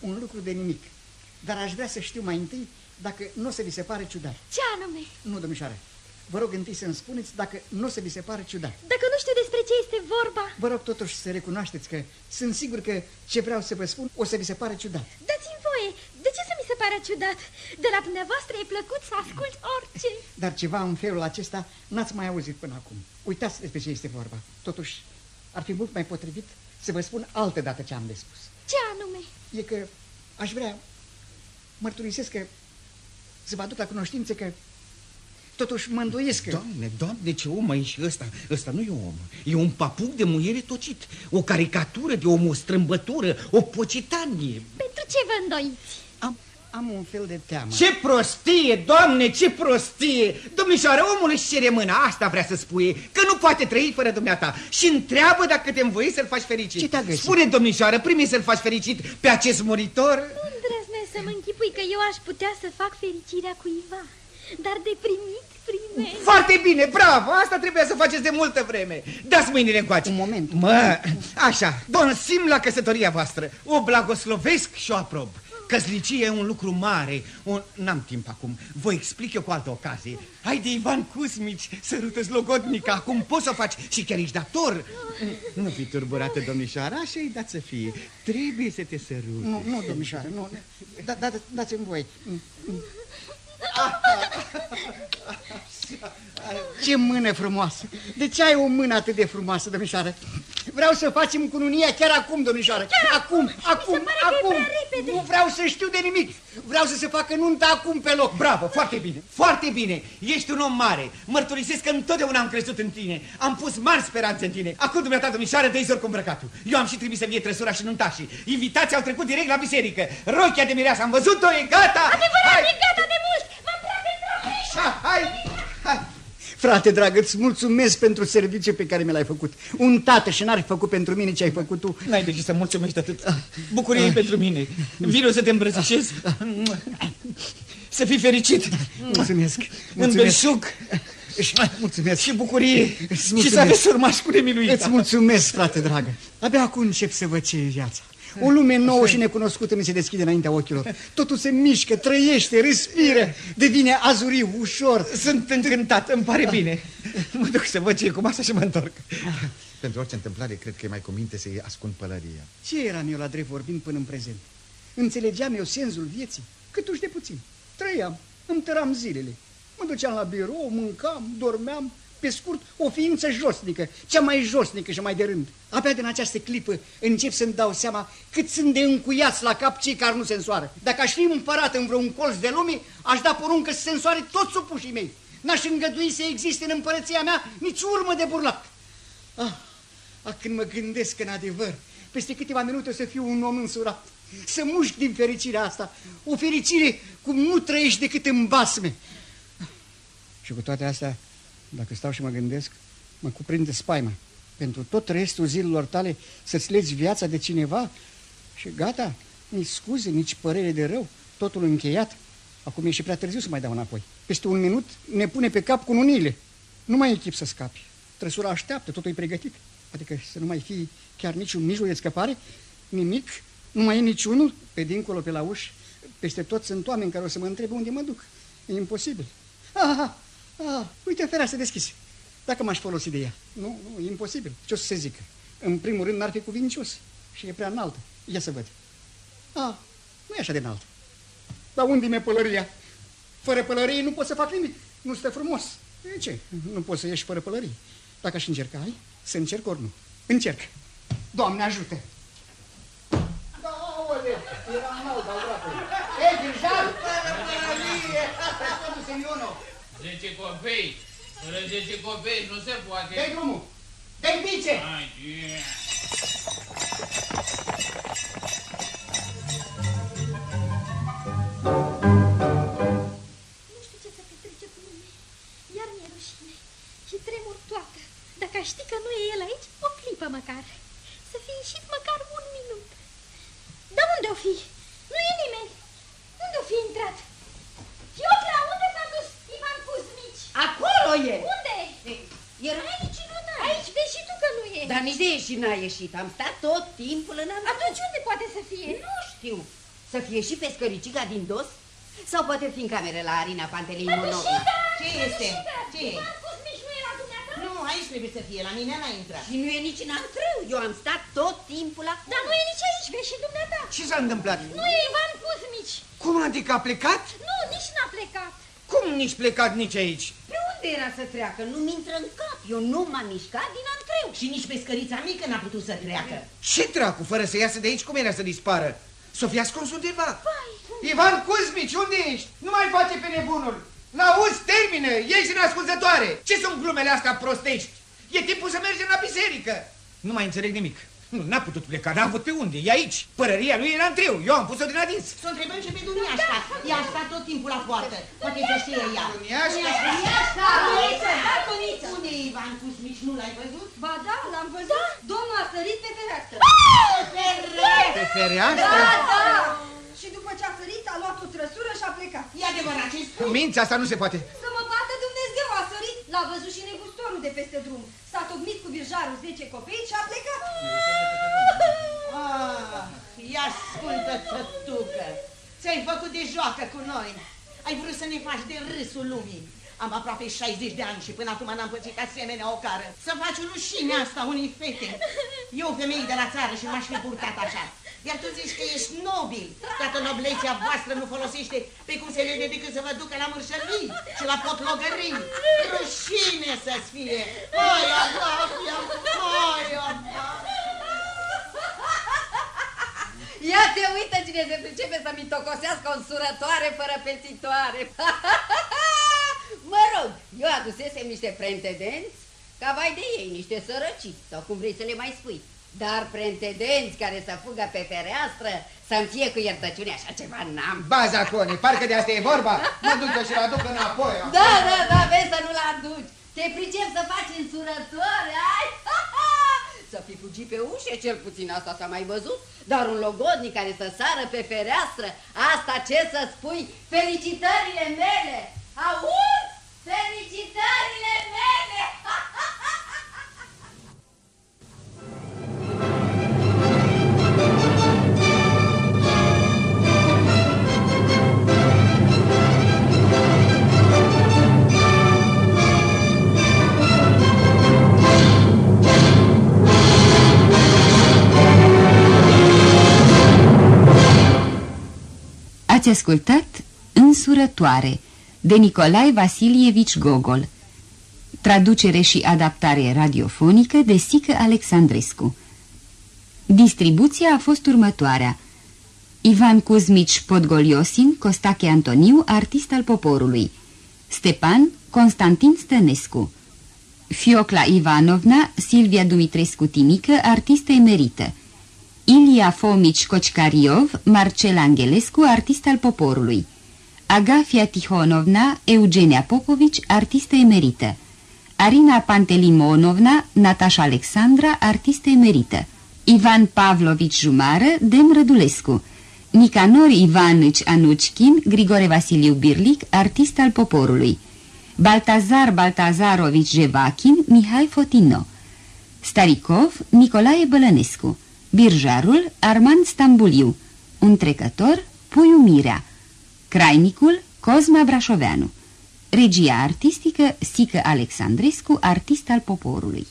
un lucru de nimic, dar aș vrea să știu mai întâi dacă nu o să vi se pare ciudat. Ce anume? Nu, domnișoare, vă rog întâi să-mi spuneți dacă nu o să vi se pare ciudat. Dacă nu știu despre ce este vorba... Vă rog totuși să recunoașteți că sunt sigur că ce vreau să vă spun o să vi se pare ciudat. Dați-mi voie, de ce să mi se pare ciudat? De la dumneavoastră e plăcut să ascult orice. Dar ceva în felul acesta n-ați mai auzit până acum. Uitați despre ce este vorba. Totuși, ar fi mult mai potrivit să vă spun altă dată ce am de spus. Ce anume? E că aș vrea, mărturisesc că să vă aduc la cunoștință că Totuși mă îndoiesc că... Doamne, doamne, ce om e și ăsta? Ăsta nu e om. E un papuc de muiere tocit. O caricatură de om, o strâmbătură, o pocitanie. Pentru ce vă îndoiți? Am, am un fel de teamă. Ce prostie, doamne, ce prostie! Domnișoară, omul își cere mâna, asta vrea să spui, că nu poate trăi fără dumneata. Și întreabă dacă te învoi să-l faci fericit. Ce te-a găsit? Spune, domnișoară, primi să-l faci fericit pe acest muritor? Nu îndrăznesc să mă închipui că eu aș putea să fac fericirea cuiva. Dar de primit primesc. Foarte bine, bravo, asta trebuia să faceți de multă vreme. Dați mâinile încoace. Un moment. Mă, așa, sim la căsătoria voastră. O blagoslovesc și o aprob. Căsnicie e un lucru mare. Un... N-am timp acum. Vă explic eu cu altă ocazie. Haide, Ivan Cusmici, sărută-ți logodnica. Acum poți să o faci și chiar ești dator. Nu fi turburată, domnișoara, așa-i dat să fie. Trebuie să te sărut. Nu, nu, domnișoară, nu. Da, da, dați-mi voi. Ce mână frumoasă! De ce ai o mână atât de frumoasă, domnișoară? Vreau să facem cununia chiar acum, domnișoară. Chiar acum, acum, acum. Nu vreau să știu de nimic. Vreau să se facă nunta acum pe loc. Bravo, foarte bine, foarte bine. Ești un om mare. Mărturisesc că întotdeauna am crezut în tine. Am pus mari speranțe în tine. Acum, dumneata, domnișoară, dă-i zor cu îmbrăcatul. Eu am și trimis să vie trăsura și nuntașii. Invitații au trecut direct la biserică. Rochia de mireasă, am văzut-o, e gata. Adevărat, Hai. e gata de mult. V-am Așa, hai, hai. Frate dragă, îți mulțumesc pentru serviciu pe care mi l-ai făcut. Un tată și n-ar fi făcut pentru mine ce ai făcut tu. N-ai de ce să mulțumești atât. Bucurie pentru mine. Vino să te îmbrățișez. Să fii fericit. Mulțumesc. În belșug. Mulțumesc. Și bucurie. mulțumesc. Și să aveți urmași cu nemiluita. Îți mulțumesc, frate dragă. Abia acum încep să văd ce e viața. O lume nouă și necunoscută mi se deschide înaintea ochilor. Totul se mișcă, trăiește, respiră, devine azuriu, ușor. Sunt încântat, îmi pare bine. (laughs) Mă duc să văd ce e cu masa și mă întorc. (laughs) Pentru orice întâmplare, cred că e mai cuminte să-i ascund pălăria. Ce eram eu la drept vorbind până în prezent? Înțelegeam eu senzul vieții? Câtuși de puțin. Trăiam, îmi tăram zilele. Mă duceam la birou, mâncam, dormeam, pe scurt, o ființă josnică, cea mai josnică și mai de rând. Abia din această clipă încep să-mi dau seama cât sunt de încuiați la cap cei care nu se însoară. Dacă aș fi împărat în vreun colț de lume, aș da poruncă să se însoare toți supușii mei. N-aș îngădui să existe în împărăția mea nici urmă de burlat. Ah, ah, când mă gândesc în adevăr, peste câteva minute o să fiu un om însurat. Să mușc din fericirea asta. O fericire cum nu trăiești decât în basme. Și cu toate astea, dacă stau și mă gândesc, mă cuprinde spaima. Pentru tot restul zilelor tale să-ți legi viața de cineva și gata, nici scuze, nici părere de rău, totul încheiat. Acum e și prea târziu să mai dau înapoi. Peste un minut ne pune pe cap cu unile. Nu mai e chip să scapi. Trăsura așteaptă, totul e pregătit. Adică să nu mai fie chiar niciun mijloc de scăpare, nimic, nu mai e niciunul, pe dincolo, pe la uși, peste tot sunt oameni care o să mă întrebe unde mă duc. E imposibil. Ah, Ah, uite o fereastră deschis. Dacă m-aș folosi de ea. Nu, nu, e imposibil. Ce o să se zică? În primul rând n-ar fi cuvincios și e prea înaltă. Ia să văd. Ah, nu e așa de înaltă. Dar unde mi-e pălăria? Fără pălărie nu pot să fac nimic. Nu stă frumos. De ce? Nu poți să ieși fără pălărie. Dacă aș încerca, ai, să încerc ori nu. Încerc. Doamne, ajută! Da, ole, era înalt, dar Ei, Grijal! Fără pălărie! Asta a făcut 10 copii? Fără 10 copii? nu se poate. Dă-i drumul. Dă-i bice. Nu știu ce să petrece cu mine. Iar mi-e rușine. Și tremur toată. Dacă aș ști că nu e el aici, o clipă măcar. N-a ieșit. Am stat tot timpul în Atunci unde poate să fie? Nu știu. Să fie și pe scăricica din dos? Sau poate fi în cameră la Arina Pantelei Monovna? Ce este? Ce e? Ivan Cuzmici nu era dumneata? Nu, aici trebuie să fie, la mine n-a intrat. Și nu e nici în antreu. Eu am stat tot timpul acolo. Dar nu e nici aici, vezi și dumneata. Ce s-a întâmplat? Nu e Ivan Cuzmici. Cum adică a plecat? Nu, nici n-a plecat. Cum nici plecat nici aici? Pe unde era să treacă? Nu-mi intră în cap. Eu nu m-am mișcat din antreu. Și nici pe scărița mică n-a putut să treacă. Ce dracu, fără să iasă de aici, cum era să dispară? S-o fi ascuns undeva. Ivan Cuzmici, unde ești? Nu mai face pe nebunul. La auzi, termină, ieși neascultătoare! Ce sunt glumele astea prostești? E timpul să mergem la biserică! Nu mai înțeleg nimic. Nu, n-a putut pleca, n-a avut pe unde, e aici. Părăria lui era în triu, eu am pus-o din adins. Să o întrebăm și pe Duniașca. Ea a stat tot timpul la poartă. Poate să știe ea. Duniașca? Duniașca! Duniașca! Unde e Ivan Cusmici? Nu l-ai văzut? Ba da, l-am văzut. Domnul a sărit pe fereastră. Pe fereastră? Pe fereastră? Da, da. Și după ce a sărit, a luat o trăsură și a plecat. E adevărat ce spui? Minți, asta nu se poate. Să mă bată Dumnezeu, a sărit. L-a văzut și negustorul de peste drum. S-a tocmit cu birjarul 10 copii și a plecat. Ah, ia ascultă, tătucă. Ți-ai făcut de joacă cu noi. Ai vrut să ne faci de râsul lumii. Am aproape 60 de ani și până acum n-am pățit asemenea o cară. Să faci rușine asta unei fete. Eu, femei de la țară și m-aș fi purtat așa. Iar tu zici că ești nobil, dacă noblețea voastră nu folosește pe cum se vede decât să vă ducă la mărșării și la potlogării. Rușine să-ți fie! Hai, Agafia! Hai, Ia te uită cine se pricepe să mi tocosească o surătoare fără pețitoare. (laughs) mă rog, eu adusesem niște prentedenți ca vai de ei, niște sărăci, sau cum vrei să le mai spui. Dar prentedenți care să fugă pe fereastră, să-mi fie cu iertăciune, așa ceva n-am. Baza, Coni, parcă de asta e vorba. Mă duc și l aduc înapoi. Da, da, da, vezi să nu-l aduci. Te pricep să faci însurătoare, ai? (laughs) Să fi fugit pe ușe, cel puțin asta s-a mai văzut, dar un logodnic care să sară pe fereastră, asta ce să spui, felicitările mele, auzi? Felicitările mele! Ați ascultat Însurătoare de Nicolae Vasilievici Gogol. Traducere și adaptare radiofonică de Sică Alexandrescu. Distribuția a fost următoarea. Ivan Cuzmici Podgoliosin, Costache Antoniu, artist al poporului. Stepan Constantin Stănescu. Fiocla Ivanovna, Silvia Dumitrescu Timică, artistă emerită Ilia Fomici Cocicariov, Marcel Angelescu, artist al poporului. Agafia Tihonovna, Eugenia Popovici, artistă emerită. Arina Pantelimonovna, Natasha Alexandra, artistă emerită. Ivan Pavlovici Jumară, Dem Rădulescu. Nicanor Ivanici Anuchkin, Grigore Vasiliu Birlic, artist al poporului. Baltazar Baltazarovici Jevachin, Mihai Fotino. Starikov, Nicolae Bălănescu. Birjarul Armand Stambuliu, un trecător Puiu Mirea, crainicul Cosma Brașoveanu, regia artistică Sică Alexandrescu, artist al poporului.